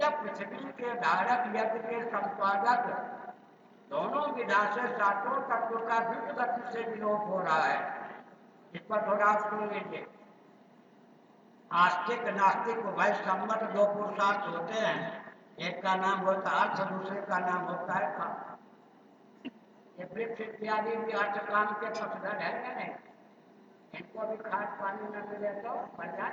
[SPEAKER 1] जब पृथ्वी के धारक यज्ञ के संपादक दोनों विधा से सातों तत्व का द्रुत गति से विलोप हो रहा है, इस पर थोड़ा सुन लीजिए। आस्तिक, नास्तिक वह सम्मत दो पुरुषार्थ होते हैं। एक का नाम होता है अर्थ दूसरे का नाम होता है काम। ये वृक्ष इत्यादि भी अर्थ काम के पक्षधर है या नहीं? इनको भी खाद पानी न मिले तो मर जाए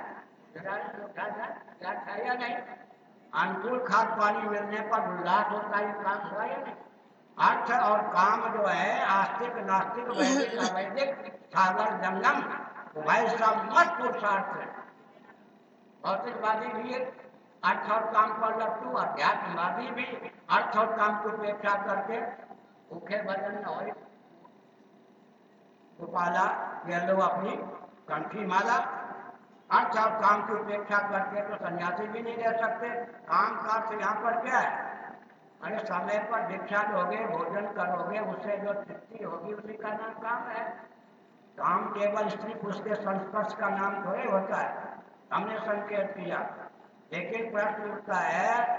[SPEAKER 1] अनुकूल खाद पानी मिलने पर उल्लास होता है काम हुआ या नहीं? अर्थ और काम जो है, आस्तिक, नास्तिक, वैदिक, अवैदिक, सागर, जंगम भाई सब मत पुरुषार्थ है। भौतिकवादी भी अर्थ और काम पर लट्टू, अध्यात्मवादी भी, अर्थ और काम की उपेक्षा करके भूखे भजन न हो गोपाला, ये लोग अपनी कंठी माला अर्थ और काम की उपेक्षा करके तो सन्यासी भी नहीं रह सकते। काम काज यहाँ पर क्या है? अरे, समय पर दीक्षा लोगे, भोजन करोगे उससे जो तृप्ति होगी उसी का नाम काम है। काम केवल स्त्री पुरुष के संस्पर्श का नाम थोड़े होता है। हमने संकेत किया। लेकिन प्रश्न उठता है,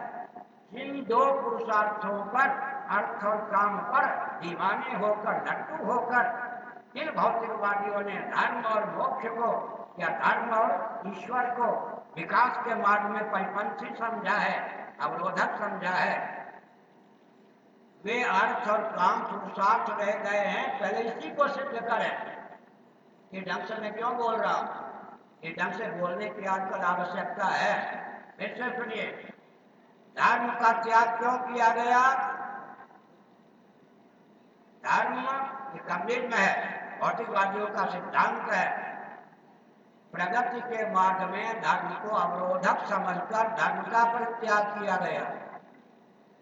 [SPEAKER 1] जिन दो पुरुषार्थों पर, अर्थ और काम पर दीवाने होकर, लट्टू होकर इन भौतिकवादियों ने धर्म और मोक्ष को या धर्म और ईश्वर को विकास के मार्ग में परिपंथी समझा है, अवरोधक समझा है। वे अर्थ और काम पुरुषार्थ रह गए हैं, पहले इसी को सिद्ध करें। ये ढंग से मैं क्यों बोल रहा हूँ? ये ढंग से बोलने की आजकल आवश्यकता है। फिर से सुनिए। धर्म का त्याग क्यों किया गया? धर्म कम्युनिज्म है, भौतिकवादियों का सिद्धांत है। प्रगति के मार्ग में धर्म को अवरोधक समझकर धर्म का परित्याग किया गया।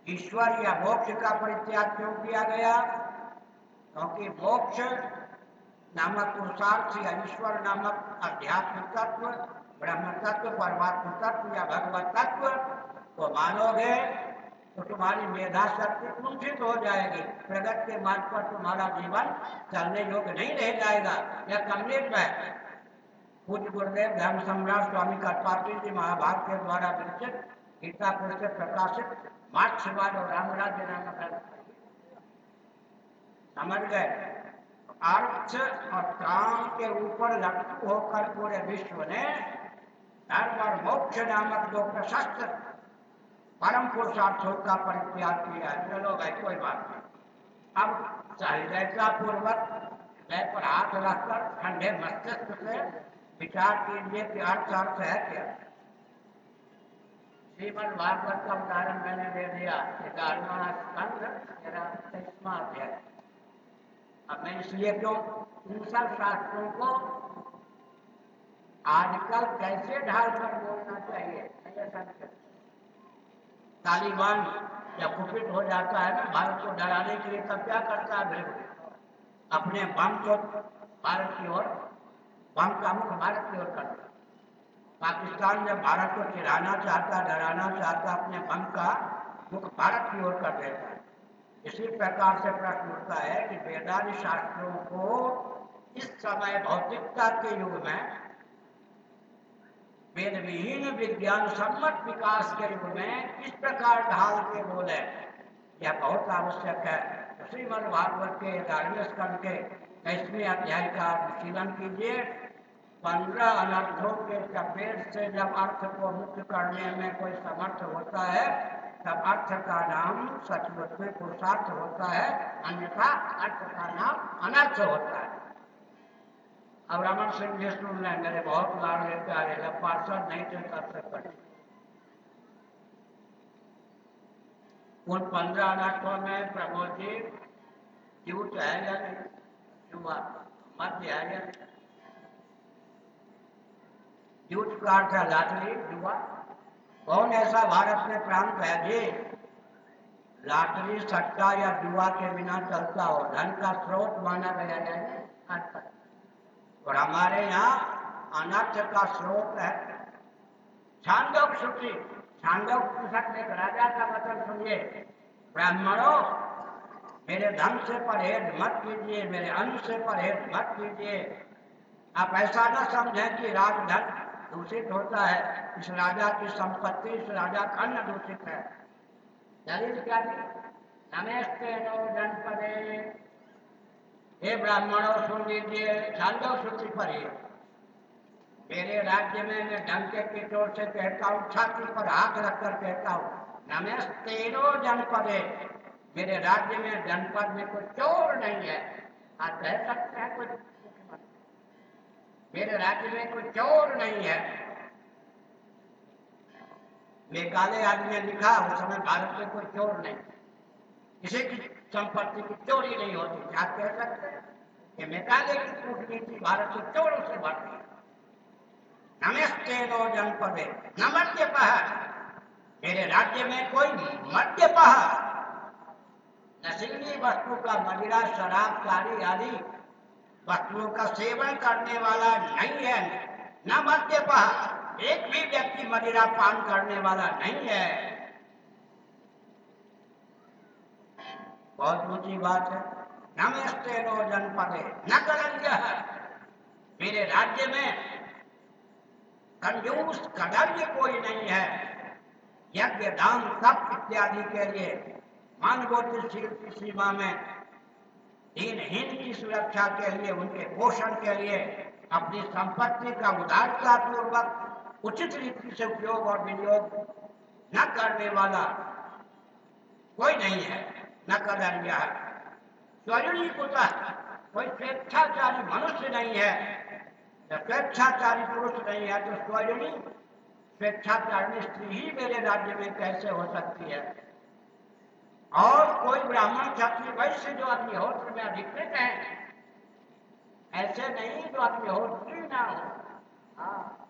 [SPEAKER 1] ईश्वर या मोक्ष का परित्याग क्यों किया गया? क्योंकि मोक्ष नामक पुरुषार्थ या ईश्वर नामक अध्यात्म तत्व ब्रह्म तत्व परमात्म तत्व या भगवत तत्व को मानोगे तो तुम्हारी मेधा शक्ति कुंठित हो जाएगी। प्रगति के मार्ग पर तुम्हारा जीवन चलने योग्य नहीं रह जाएगा। या कमलेट है। पूज्य गुरुदेव धर्म सम्राट स्वामी कर्पाटी जी महाभारत के द्वारा से प्रकाशित और समझ गए? अर्थ और काम के ऊपर लटकू होकर पूरे विश्व ने धर्म और मोक्ष नामक दो प्रशस्त परम पुरुषार्थों का परित्याग किया। चलो भाई, कोई बात नहीं। अब सहजता पूर्वक पर हाथ रखकर ठंडे मस्तिष्क से विचार कीजिए कि अर्थ अर्थ है क्या? श्रीमद भागवत का उदाहरण मैंने दे दिया ग्यारहवा स्कंद तेरा तेईसवा अध्याय अब मैं इसलिए क्यों? सब शास्त्रों को आजकल कैसे ढाल कर बोलना चाहिए? तालिबान जब कुपित हो जाता है ना, भारत को डराने के लिए तब क्या करता है? अपने बम को भारत की ओर बम का मुख भारत की ओर करता पाकिस्तान जब भारत को चिढ़ाना चाहता, डराना चाहता, अपने बम का मुख भारत की ओर कर देता है। इसी प्रकार से प्रश्न उठता है कि वेदांत शास्त्रों को इस समय भौतिकता के युग में वेद विहीन विज्ञान सम्मत विकास के युग में इस प्रकार ढाल के बोले। यह बहुत आवश्यक है। श्रीमद भागवत के ग्यारहवें स्कंद के तेईसवें अध्याय का अनुशीलन कीजिए। पंद्रह अनर्थों के चपेट से जब अर्थ को मुक्त करने में कोई समर्थ होता है, तब अर्थ का नाम सचमुच में पुरुषार्थ होता है, अन्यथा अर्थ का नाम अनर्थ होता है। अब रमन सिंह जी सुन लें मेरे बहुत लाड़ आ रहे पार्षद नहीं थे तब से पढ़े उन पंद्रह अनर्थों में प्रमोद जी युवत है या नहीं युवा मध्य है या नहीं युद्ध का अर्थ है लाटरी जुआ कौन ऐसा भारत में प्रांत है जी लाटरी सट्टा या जुआ के बिना चलता हो धन का स्रोत माना गया जाए और हमारे यहाँ अनर्थ का स्रोत है छांदोक श्रुति छांदोक पुस्तक में राजा का वचन सुनिए ब्राह्मणों मेरे धन से परहेज मत कीजिए, मेरे अन्न से परहेज मत कीजिए। आप ऐसा न समझें कि राजधन दूषित होता है, इस राजा की संपत्ति, इस राजा का अन्न दूषित है। क्या नमस्ते नो जनपदे। हे ब्राह्मणों, सुन लीजिए, छांदो श्रुति पर ही मेरे राज्य में मैं डंके की चोट से कहता हूँ, छाती पर हाथ रखकर कहता हूँ, नमस्ते नो जनपदे। मेरे राज्य में जनपद में कोई चोर नहीं है। आप कह सकते हैं कुछ मेरे राज्य में कोई चोर नहीं है। मेघालय आदि ने लिखा, उस समय भारत में कोई चोर नहीं। किसी की संपत्ति की चोरी नहीं होती। क्या कह सकते कि मेघालय की कूटनीति भारत को चोरों से भरती नमस्ते दो जनपदे न मध्य मेरे राज्य में कोई मध्य नशीली वस्तु का मदिरा, शराब कारी आदि वस्तुओं का सेवन करने वाला नहीं है। न मध्य एक भी व्यक्ति मदिरा पान करने वाला नहीं है। बहुत ऊँची बात है। नमस्ते नो जनपदे न कलंज मेरे राज्य में कंजूस कदर्य कोई नहीं है। यज्ञ, दान, तप इत्यादि के लिए मानवोचित की सीमा में दीनहीन की सुरक्षा के लिए, उनके पोषण के लिए अपनी संपत्ति का उदारता पूर्वक, उचित रीति से उपयोग और विनियोग न करने वाला कोई नहीं है, न कदरिया है। कोई स्वेच्छाचारी मनुष्य नहीं है स्वेच्छाचारी पुरुष नहीं है तो स्वयं स्वेच्छाचारी स्त्री ही मेरे राज्य में कैसे हो सकती है? और कोई ब्राह्मण क्षत्रिय वैश्य जो अग्निहोत्र में अधिकृत है, ऐसे नहीं जो अग्निहोत्री ना हो। हाँ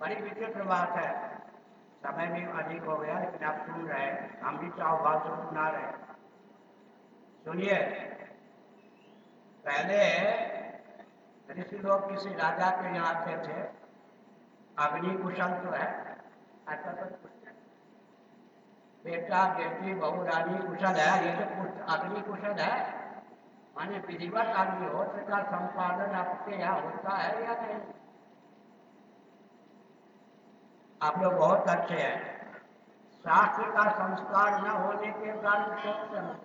[SPEAKER 1] बड़ी विचित्र बात है। समय भी अधिक हो गया, लेकिन आप सुन रहे हम भी चाहो बात सुना रहे सुनिए, पहले ऋषि लोग किसी राजा के यहाँ थे। अग्नि कुशल तो है, ऐसा तो बेटा बेटी बहु रानी कुशल है, ये तो अग्नि कुशल है। माने विधिवत अग्निहोत्र का संपादन आपके यहाँ होता है या नहीं? आप लोग बहुत अच्छे हैं। शास्त्र का संस्कार न होने के कारण सोचते हैं।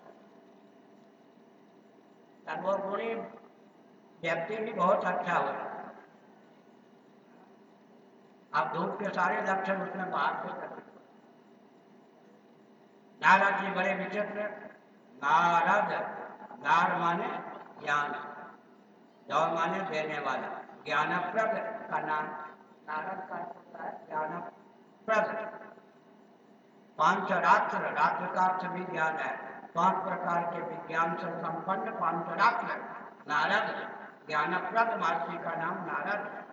[SPEAKER 1] सर्वगुणी व्यक्ति भी बहुत अच्छा हो। आप धूप के सारे लक्षण उसमें बाहर से नारद जी बड़े विचित्र, नारद, नार माने ज्ञान दौर माने देने वाला। ज्ञानप्रद का नाम, नारद का होता है ज्ञानप्रद। पाँच रात्र रात्र का अर्थ भी ज्ञान है। पाँच प्रकार के विज्ञान से संपन्न पाँच रात्र नारद, ज्ञानप्रद महर्षि का नाम नारद।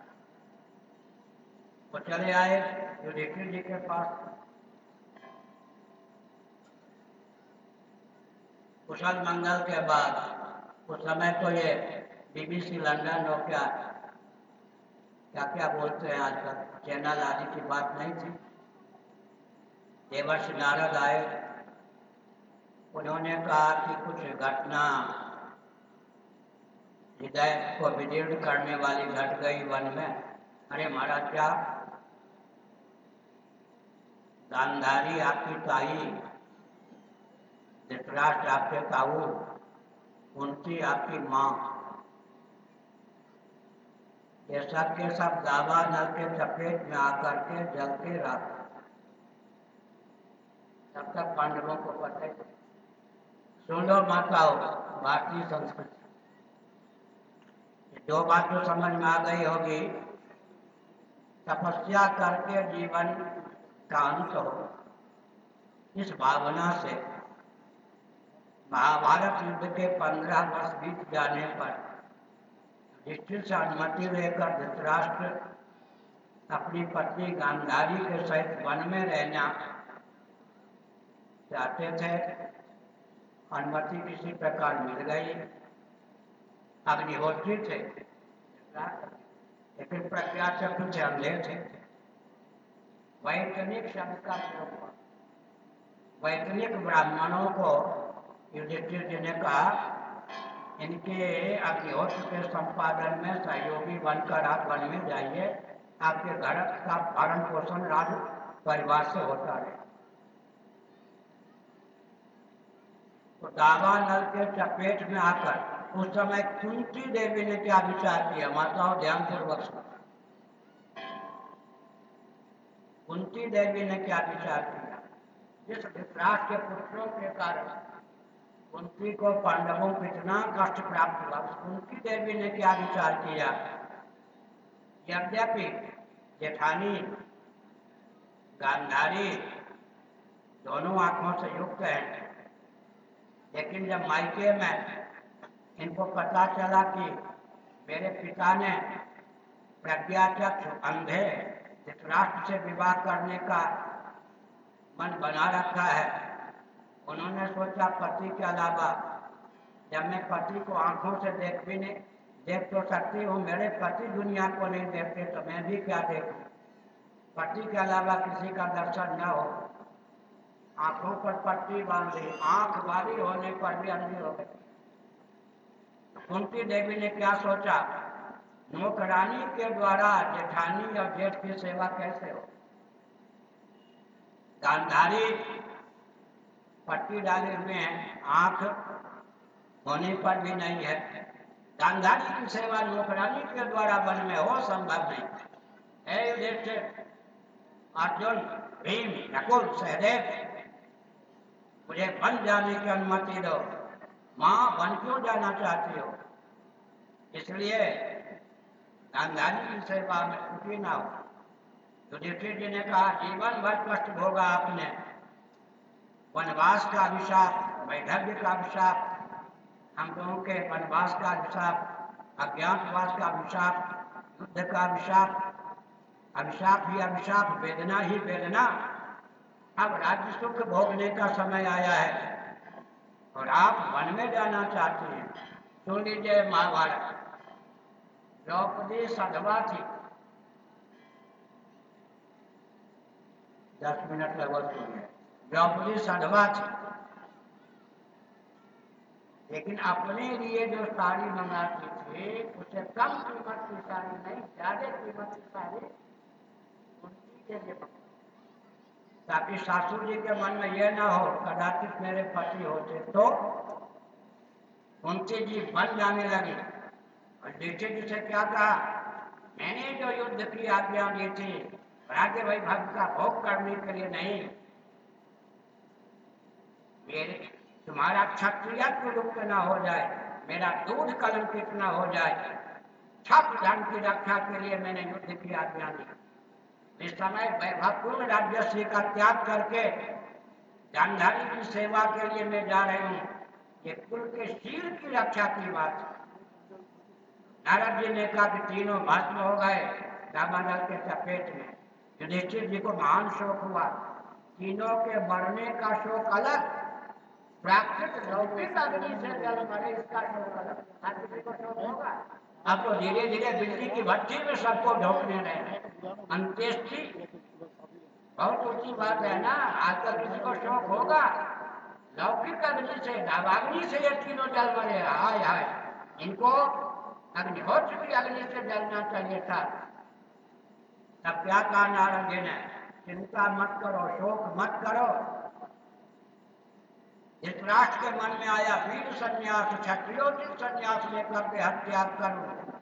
[SPEAKER 1] वो चले आए युधिष्ठिर जी के पास कुशल मंगल के बाद उस समय तो ये बीबीसी लंदन हो क्या क्या क्या बोलते हैं आजकल? चैनल आदि की बात नहीं थी। देवर्ष नारद आए। उन्होंने कहा कि कुछ घटना हृदय को विदीर्ण करने वाली घट गई वन में। अरे महाराज, क्या? गांधारी आपकी ताई धृतराष्ट्र, आपके ताऊ कुंती आपकी माँ। ये सब के सब दावा, नल के चपेट में आकर के जलते रह तब तक पांडवों को पता सुन लो माताओं, भारतीय संस्कृति। जो बात जो समझ में आ गई होगी, तपस्या करके जीवन का अंत हो इस भावना से महाभारत युद्ध के पंद्रह वर्ष बीत जाने पर युधिष्ठिर से अनुमति लेकर धृतराष्ट्र अपनी पत्नी गांधारी के सहित वन में रहना चाहते थे। अनुमति किसी प्रकार मिल गई। अग्निहोत्री थे। लेकिन प्रज्ञा से कुछ अंधे थे। वैतनिक शब्द का प्रयोग वैतनिक ब्राह्मणों को युधिष्ठिर जी ने कहा इनके अग्निहोत्र के संपादन में सहयोगी बनकर आप वन में जाइए। आपके घर का भरण पोषण राज परिवार से होता रहे। तो दावा नल के चपेट में आकर उस समय कुंती देवी ने क्या विचार किया? माताओं ध्यान पूर्वक कुंती देवी ने क्या विचार किया? जिस विश्रास के पुत्रों के कारण कुंती को पांडवों को इतना कष्ट प्राप्त हुआ कुंती देवी ने क्या विचार किया? यद्यपि जेठानी, गांधारी दोनों आँखों से युक्त हैं, लेकिन जब मायके में इनको पता चला कि मेरे पिता ने प्रज्ञाचक्ष अंधे धृतराष्ट्र से विवाह करने का मन बना रखा है उन्होंने सोचा पति के अलावा, जब मैं पति को आँखों से देख भी नहीं, देख तो सकती हूँ, मेरे पति दुनिया को नहीं देखते तो मैं भी क्या देखूँ? पति के अलावा किसी का दर्शन न हो। आँखों पर पट्टी बाँध ली, आँख वाली होने पर भी अंधी हो गई। कुंती देवी ने क्या सोचा? नौकरानी के द्वारा जेठानी और जेठ की सेवा कैसे हो? गांधारी पट्टी डाले हुए हैं, आँख होने पर भी नहीं है। गांधारी की सेवा नौकरानी के द्वारा वन में हो, संभव नहीं है। अर्जुन, भीम नकुल सहदेव, मुझे वन जाने की अनुमति दो। माँ बन क्यों जाना चाहती हो? इसलिए गांधारी की सेवा में छुट्टी ना हो। युधिष्ठिर जी ने कहा, जीवन भर कष्ट भोगा आपने। वनवास का अभिशाप वैधव्य का अभिशाप हम लोगों के वनवास का अभिशाप अज्ञातवास का अभिशाप युद्ध का अभिशाप अभिशाप ही अभिशाप वेदना ही वेदना। अब राज्य सुख भोगने का समय आया है और आप वन में जाना चाहते हैं सुन लीजिए महाभारत। द्रौपदी सधवा थी। दस मिनट लगभग सुनिए द्रौपदी सधवा थी लेकिन अपने लिए जो साड़ी मंगाती थी, उसे कम कीमत की साड़ी नहीं, ज़्यादा कीमत की साड़ी उनकी के लिए ताकि सासू जी के मन में यह ना हो, कदाचित मेरे पति होते तो उनके जी बन जाने लगी। और दीक्षित जी से क्या कहा? मैंने जो युद्ध की आज्ञा दी थी राज्य वैभव का भोग करने के लिए नहीं। मेरे, तुम्हारा क्षत्रियत्व लुप्त न हो जाए, मेरा दूध कलंकित न हो जाए। छप धन की रक्षा के लिए मैंने युद्ध की आज्ञा दी इस समय वैभवपूर्ण राज्य का त्याग करके जानधारी की सेवा के लिए मैं जा रही हूँ। ये कुल के शील की रक्षा की बात नारद जी ने कहा कि तीनों भस्म हो गए दामादल के चपेट में। युधिष्ठिर जी को महान शोक हुआ। तीनों के मरने का शोक अलग प्राकृत लौकिक अग्नि से जल मरे इसका शोक अलग हर किसी को शोक होगा अब तो धीरे धीरे बिजली की भट्टी में सबको ढोकने रहे अंत्येष्टि, बहुत ऊँची बात है ना, आजकल किसी को शौक होगा। लौकिक अग्नि से दावाग्नि से ये तीनों जल मरे हाय हाय। इनको अग्निहोत्र की अग्नि से जलना चाहिए था। तब क्या कहा नारद जी चिंता मत करो, शोक मत करो। इस राष्ट्र के मन में आया वीर संन्यास क्षत्रियोचित संन्यास लेकर के हत्या करो।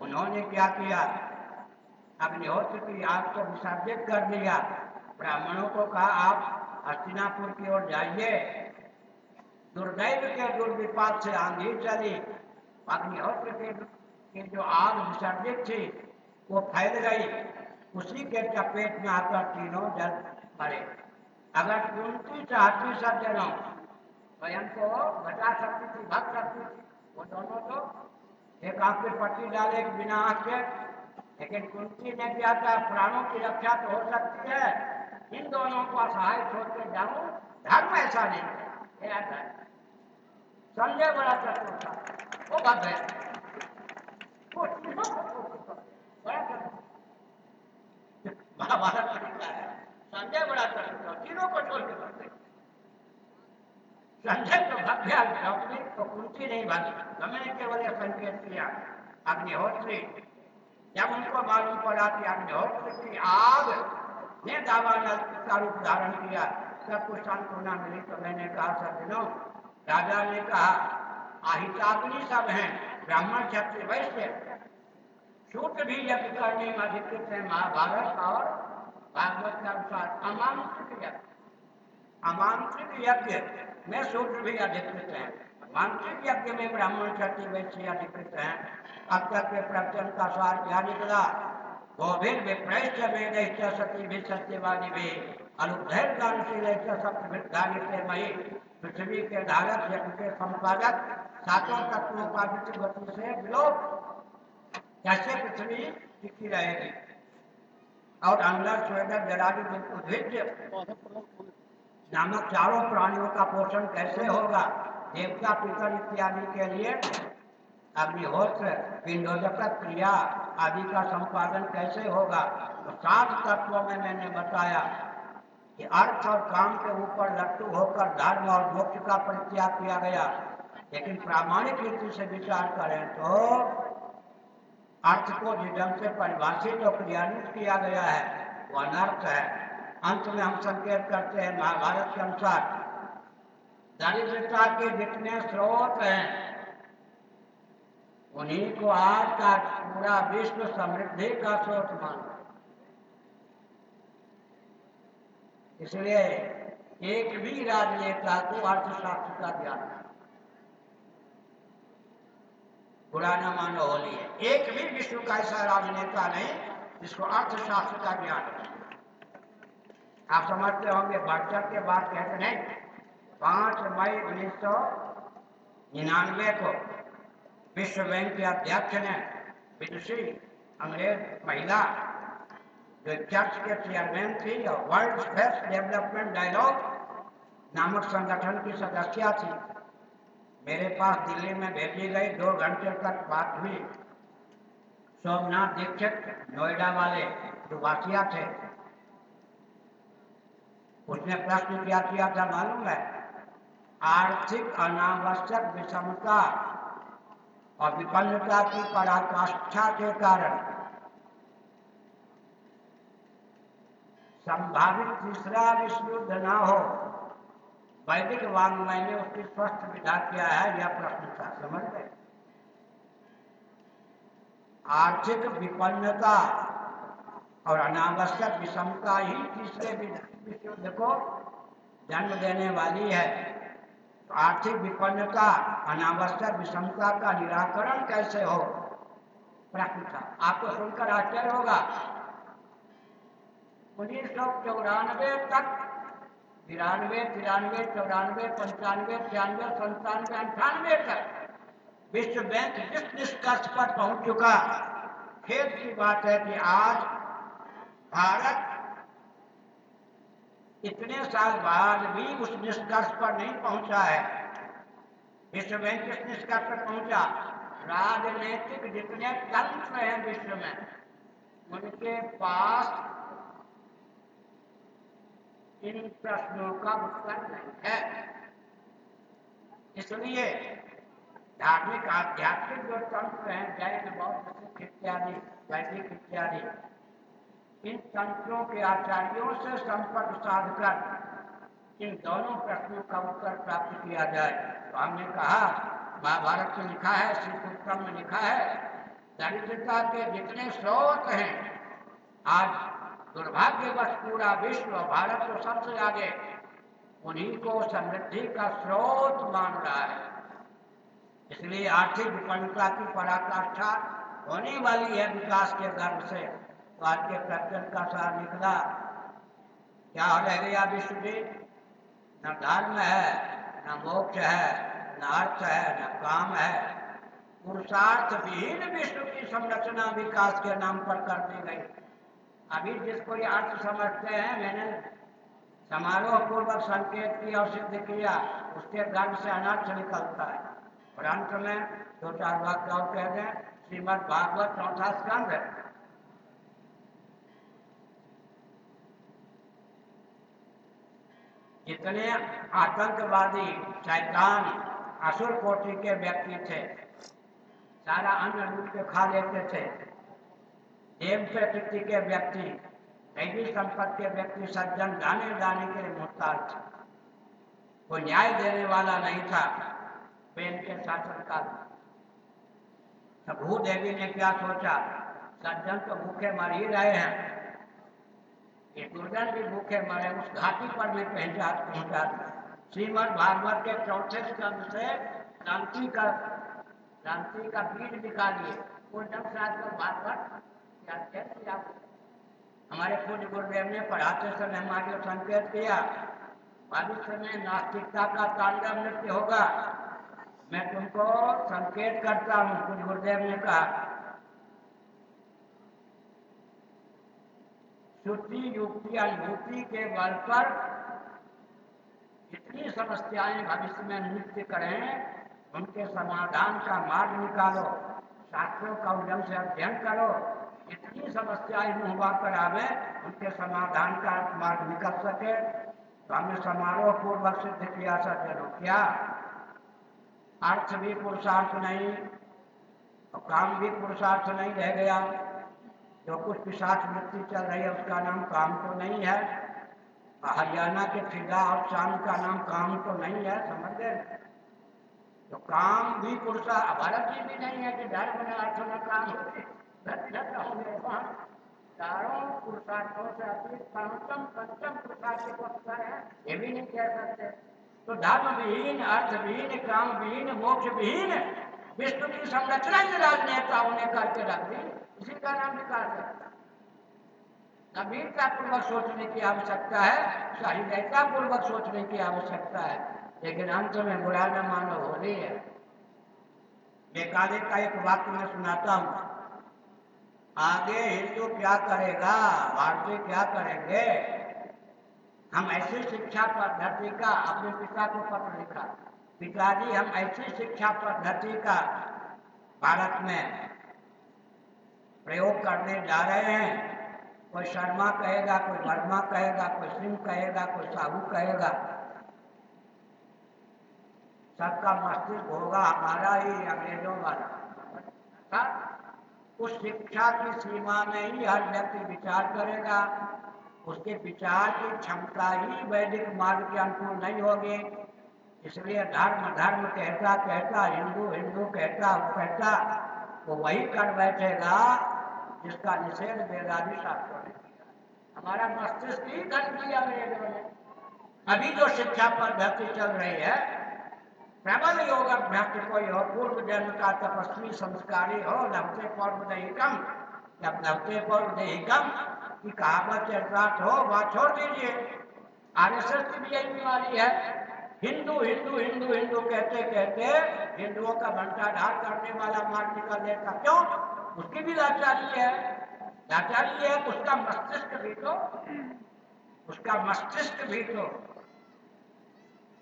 [SPEAKER 1] उन्होंने क्या किया? अग्निहोत्र की आग को विसर्जित कर दिया। ब्राह्मणों को कहा आप हस्तिनापुर की ओर जाइए। दुर्दैव के दुर्विपात से आंधी चली। अग्निहोत्र के, के जो आग विसर्जित थी वो फैल गई। उसी के चपेट में आकर तीनों जल पड़े। अगर कुंती चाहती सज्जनों स्वयं को घटा सकती थी भग सकती थी वो दोनों तो एक पे पट्टी डाले एक बिना आँख के। लेकिन कुंती ने क्या था प्राणों की रक्षा तो हो सकती है। इन दोनों को असहाय छोड़ के जाऊँ, धर्म ऐसा नहीं है। संजय बड़ा चतुर था। वो भग गया। वो बड़ा महाभारत लिखा है। संजय बड़ा चतुर तीनों को के भग संजय तो भग गया तो कुंती नहीं भागी। मैंने केवल संकेत किया अग्निहोत्री जब उनको मालूम पड़ा कि अग्निहोत्र की आग ने दावानल का रूप धारण किया, सब कुछ सांत्वना मिली। तो मैंने कहा सज्जनों राजा ने कहा, आहिताग्नि सब हैं, ब्राह्मण क्षत्रिय वैश्य। शूट भी यज्ञ करने में अधिकृत है महाभारत और भागवत यज्ञ, में सूत्र भी अधिकृत है। मांत्रिक यज्ञ में ब्राह्मण, क्षत्रिय, वैश्य अधिकृत है। अब तक के प्रवचन का सार क्या निकला। गोभिर विप्रैश्च वेद सती भी सत्यवादी भी। अनुधैर दानशील मई पृथ्वी के धारक, यज्ञ के संपादक, सातों तत्वों का गति से विलोप। कैसे पृथ्वी टिकी रहेगी? और अंदर स्वेदर जरादि उद्भिज नामक चारों प्राणियों का पोषण कैसे होगा? देवता, पितर इत्यादि के लिए अग्निहोत्र पिंडोदक क्रिया आदि का संपादन कैसे होगा? तो सात तत्वों में मैंने बताया कि अर्थ और काम के ऊपर लट्टू होकर धर्म और मोक्ष का परित्याग किया गया। लेकिन प्रामाणिक रीति से विचार करें तो अर्थ को जिस ढंग से परिभाषित और क्रियान्वित किया गया है। वो अनर्थ है। अंत में हम संकेत करते हैं महाभारत के अनुसार, दरिद्रता के जितने स्रोत हैं, उन्हीं को आज का पूरा विश्व समृद्धि का स्रोत मानो। इसलिए एक भी राजनेता को अर्थशास्त्र का ज्ञान है बुरा न मानो होली है। एक भी विश्व का ऐसा राजनेता नहीं, जिसको अर्थशास्त्र का ज्ञान आप समझते होंगे बढ़चढ़ के बाद कहते नहीं। पाँच मई उन्नीस सौ निन्यानवे को विश्व बैंक के अध्यक्ष ने विदुषी अंग्रेज़ महिला जो चर्च के चेयरमैन थी और वर्ल्ड फेस्ट डेवलपमेंट डायलॉग नामक संगठन की सदस्य थी मेरे पास दिल्ली में भेजी गई दो घंटे तक बात हुई। सोमनाथ दीक्षित नोएडा वाले वासिया थे, उसने प्रश्न क्या, किया था, मालूम है? आर्थिक अनावश्यक विषमता और विपन्नता की पराकाष्ठा के कारण संभावित तीसरा विश्व युद्ध न हो वैदिक वांग्मय ने उसकी स्पष्ट विधा किया है यह प्रश्न था समझ गए। आर्थिक विपन्नता और अनावश्यक विषमता ही तीसरे विश्व को जन्म देने वाली है। तो आर्थिक विपन्नता, अनावश्यक विषमता का निराकरण कैसे हो? प्रश्न था। आपको सुनकर आश्चर्य होगा। उन्नीस सौ चौरानवे तक तिरानवे तिरानवे, चौरानवे, पंचानवे, छियानवे, संतानवे, अंठानवे तक विश्व बैंक जिस निष्कर्ष पर पहुँच चुका खेत की बात है कि आज भारत इतने साल बाद भी उस निष्कर्ष पर नहीं पहुँचा है। विश्व बैंक किस निष्कर्ष पर पहुँचा? राजनीतिक जितने तंत्र हैं विश्व में, उनके पास इन प्रश्नों का उत्तर नहीं है। इसलिए धार्मिक, आध्यात्मिक जो तंत्र हैं, जैन, बौद्ध इत्यादि, वैदिक इत्यादि, इन तंत्रों के आचार्यों से संपर्क साधकर इन दोनों प्रश्नों का उत्तर प्राप्त किया जाए। तो हमने कहा, महाभारत में लिखा है श्री में लिखा है, दरिद्रता के जितने स्रोत हैं, आज दुर्भाग्यवश पूरा विश्व भारत तो सबसे आगे उन्हीं को समृद्धि का स्रोत मान रहा है। इसलिए आर्थिक विपन्नता की पराकाष्ठा होने वाली है विकास के गर्भ से। तो आज के प्रकरण का सार निकला। क्या रह गया विश्व की न धर्म है, न मोक्ष है, न अर्थ है, न काम है। पुरुषार्थ विहीन विश्व की संरचना विकास के नाम पर कर दी गई। अभी जिसको ये अर्थ समझते हैं, मैंने समारोह पूर्वक संकेत किया और सिद्ध किया, उसके गर्भ से अनर्थ निकलता है। और अंत में दो चार वाक्य और कह दें, श्रीमद भागवत चौथा स्कंध। है जितने आतंकवादी शैतान असुर कोटि के व्यक्ति थे। सारा अन्न लूट के खा लेते थे। देव प्रकृति के व्यक्ति दैवी संपत्ति के व्यक्ति सज्जन दाने दाने के लिए मुहताज थे। कोई न्याय देने वाला नहीं था। प्रेम के शासन काल तो भूदेवी ने क्या सोचा? सज्जन तो भूखे मर ही रहे हैं। ये दुर्जन भी भूखे मरे, उस घाटी पर भी पहुँचा पहुँचा श्रीमद भागवत के चौथे स्कंद से क्रांति का क्रांति का बीज निकालिए। वो जब से आजकल हमारे पूज्य गुरुदेव ने पढ़ाते समय हमारे संकेत किया। भविष्य में नास्तिकता का तांडव नृत्य होगा। मैं तुमको संकेत करता हूँ पूज्य गुरुदेव ने कहा। श्रुति, युक्ति, अनुभूति के बल पर जितनी समस्याएँ भविष्य में नृत्य करें, उनके समाधान का मार्ग निकालो। शास्त्रों का उद्यम से अध्ययन करो। जितनी समस्याएँ मुहबा कर आवे, उनके समाधान का मार्ग निकल सके। तो हमने समारोह पूर्वक सिद्ध किया सज्जनों क्या? अर्थ भी पुरुषार्थ नहीं और काम भी पुरुषार्थ नहीं रह गया। जो कुछ पिशाच वृत्ति चल रही है, उसका नाम काम तो नहीं है। हरियाणा के फिदा और शाम का नाम काम तो नहीं है, समझ गए? तो काम भी पुरुषा, भारत जी भी नहीं है कि धर्म में अर्थ में काम होते चारों पुरुषार्थों से पंचम पंचम पुरुषार्थ को अवसर है ये भी नहीं कह सकते तो धर्म विहीन अर्थ विहीन काम विहीन मोक्ष विहीन विश्व की संरचना करके रख दी। इसी का नाम गंभीरता पूर्वक सोचने की आवश्यकता है सहृदयता पूर्वक सोचने की आवश्यकता है। लेकिन अंत में बुरा न मानो हो। रही है बेकाले का एक वाक्य मैं सुनाता हूँ। आगे हिंदू क्या करेगा? भारतीय क्या करेंगे? हम ऐसी शिक्षा पद्धति का, अपने पिता को पत्र लिखा। पिताजी, हम ऐसी शिक्षा पद्धति का भारत में प्रयोग करने जा रहे हैं। कोई शर्मा कहेगा, कोई वर्मा कहेगा, कोई सिंह कहेगा, कोई साहू कहेगा। सबका मस्तिष्क होगा, हमारा ही अंग्रेज़ों वाला। उस शिक्षा की सीमा में ही हर व्यक्ति विचार करेगा। उसके विचार की क्षमता ही वैदिक मार्ग के अनुकूल नहीं होगी। इसलिए धर्म धर्म कहता कहता, हिंदू हिंदू कहता कहता, वो वही कर बैठेगा जिसका निषेध वेदादि शास्त्रों ने किया। हमारा मस्तिष्क ही अंग्रेज़ों ने। अभी जो शिक्षा पद्धति चल रही है प्रबल योग अभ्यक्त कोई हो पूर्व जन्म का तपस्वी संस्कारी हो नवते पर्व दहिकम जब नवते पर्व दहिकम की कहावत चर्चात हो वह छोड़ दीजिए आरएसएस की भी यही बीमारी है, हिंदू हिंदू हिंदू हिंदू कहते कहते, हिंदुओं का ढाल करने वाला मार्ग निकल देता क्यों? उसकी भी लाचारी है। लाचारी है उसका मस्तिष्क भी तो उसका मस्तिष्क भी तो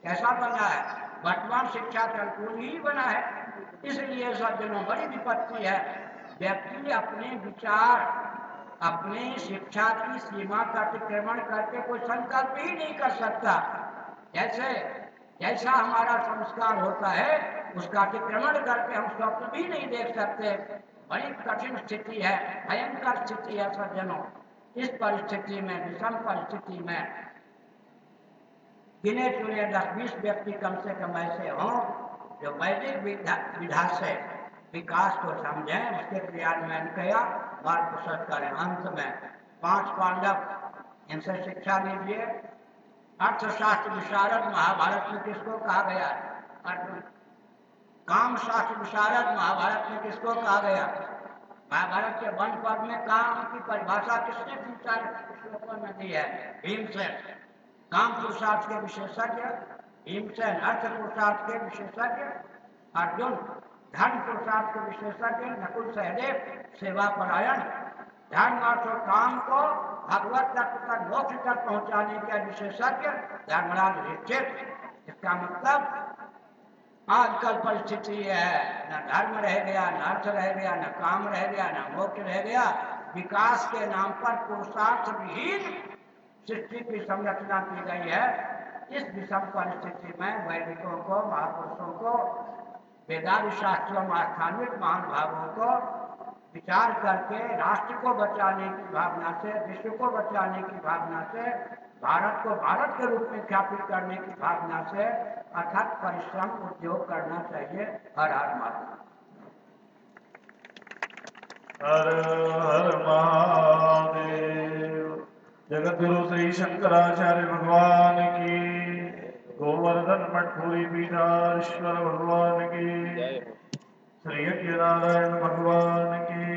[SPEAKER 1] कैसा बना है? वर्तमान शिक्षा के अनुकूल ही बना है। इसलिए सज्जनों बड़ी विपत्ति है। व्यक्ति अपने विचार, अपने शिक्षा की सीमा का अतिक्रमण करके कोई संकल्प ही नहीं कर सकता। जैसे, जैसा हमारा संस्कार होता है, उसका अतिक्रमण करके हम स्वप्न भी नहीं देख सकते। बड़ी कठिन स्थिति है, भयंकर स्थिति है सज्जनों इस परिस्थिति में, विषम परिस्थिति में गिने चुने दस बीस व्यक्ति कम से कम ऐसे हों जो वैदिक विधा, से विकास को समझें उसके क्रियान्वयन किया मार्ग प्रसत करें। अंत में पाँच पांडव इनसे शिक्षा लीजिए। अर्थशास्त्र विशारद महाभारत में किसको कहा गया? काम शास्त्र विशारद महाभारत में किसको कहा गया? महाभारत के वन पर्व में काम की परिभाषा किसने तीन चार श्लोकों में दी है? भीमसेन। काम पुरुषार्थ के विशेषज्ञ भीमसेन अर्थ पुरुषार्थ के विशेषज्ञ, अर्जुन धर्म पुरुषार्थ के विशेषज्ञ, नकुल सहदेव सेवा परायण। धर्म अर्थ और काम को भगवत तत्व तक मोक्ष तक पहुँचाने के विशेषज्ञ धर्मराज युधिष्ठिर इसका मतलब आजकल परिस्थिति है, न धर्म रह गया, न अर्थ रह गया, न काम रह गया, न मोक्ष रह गया। विकास के नाम पर पुरुषार्थ विहीन सृष्टि की संरचना की गई है। इस विषम परिस्थिति में वैदिकों को, महापुरुषों को वेदांत शास्त्रों में स्थानित महानुभावों को विचार करके, राष्ट्र को बचाने की भावना से, विश्व को बचाने की भावना से, भारत को भारत के रूप में स्थापित करने की भावना से, अथक परिश्रम, उद्योग करना चाहिए। हर हर महात्मा।
[SPEAKER 2] हर हर महादेव। जगत गुरु श्री शंकराचार्य भगवान की। गोवर्धन मठपुरी पीठाश्वर भगवान की। श्री यज्ञ नारायण भगवान की।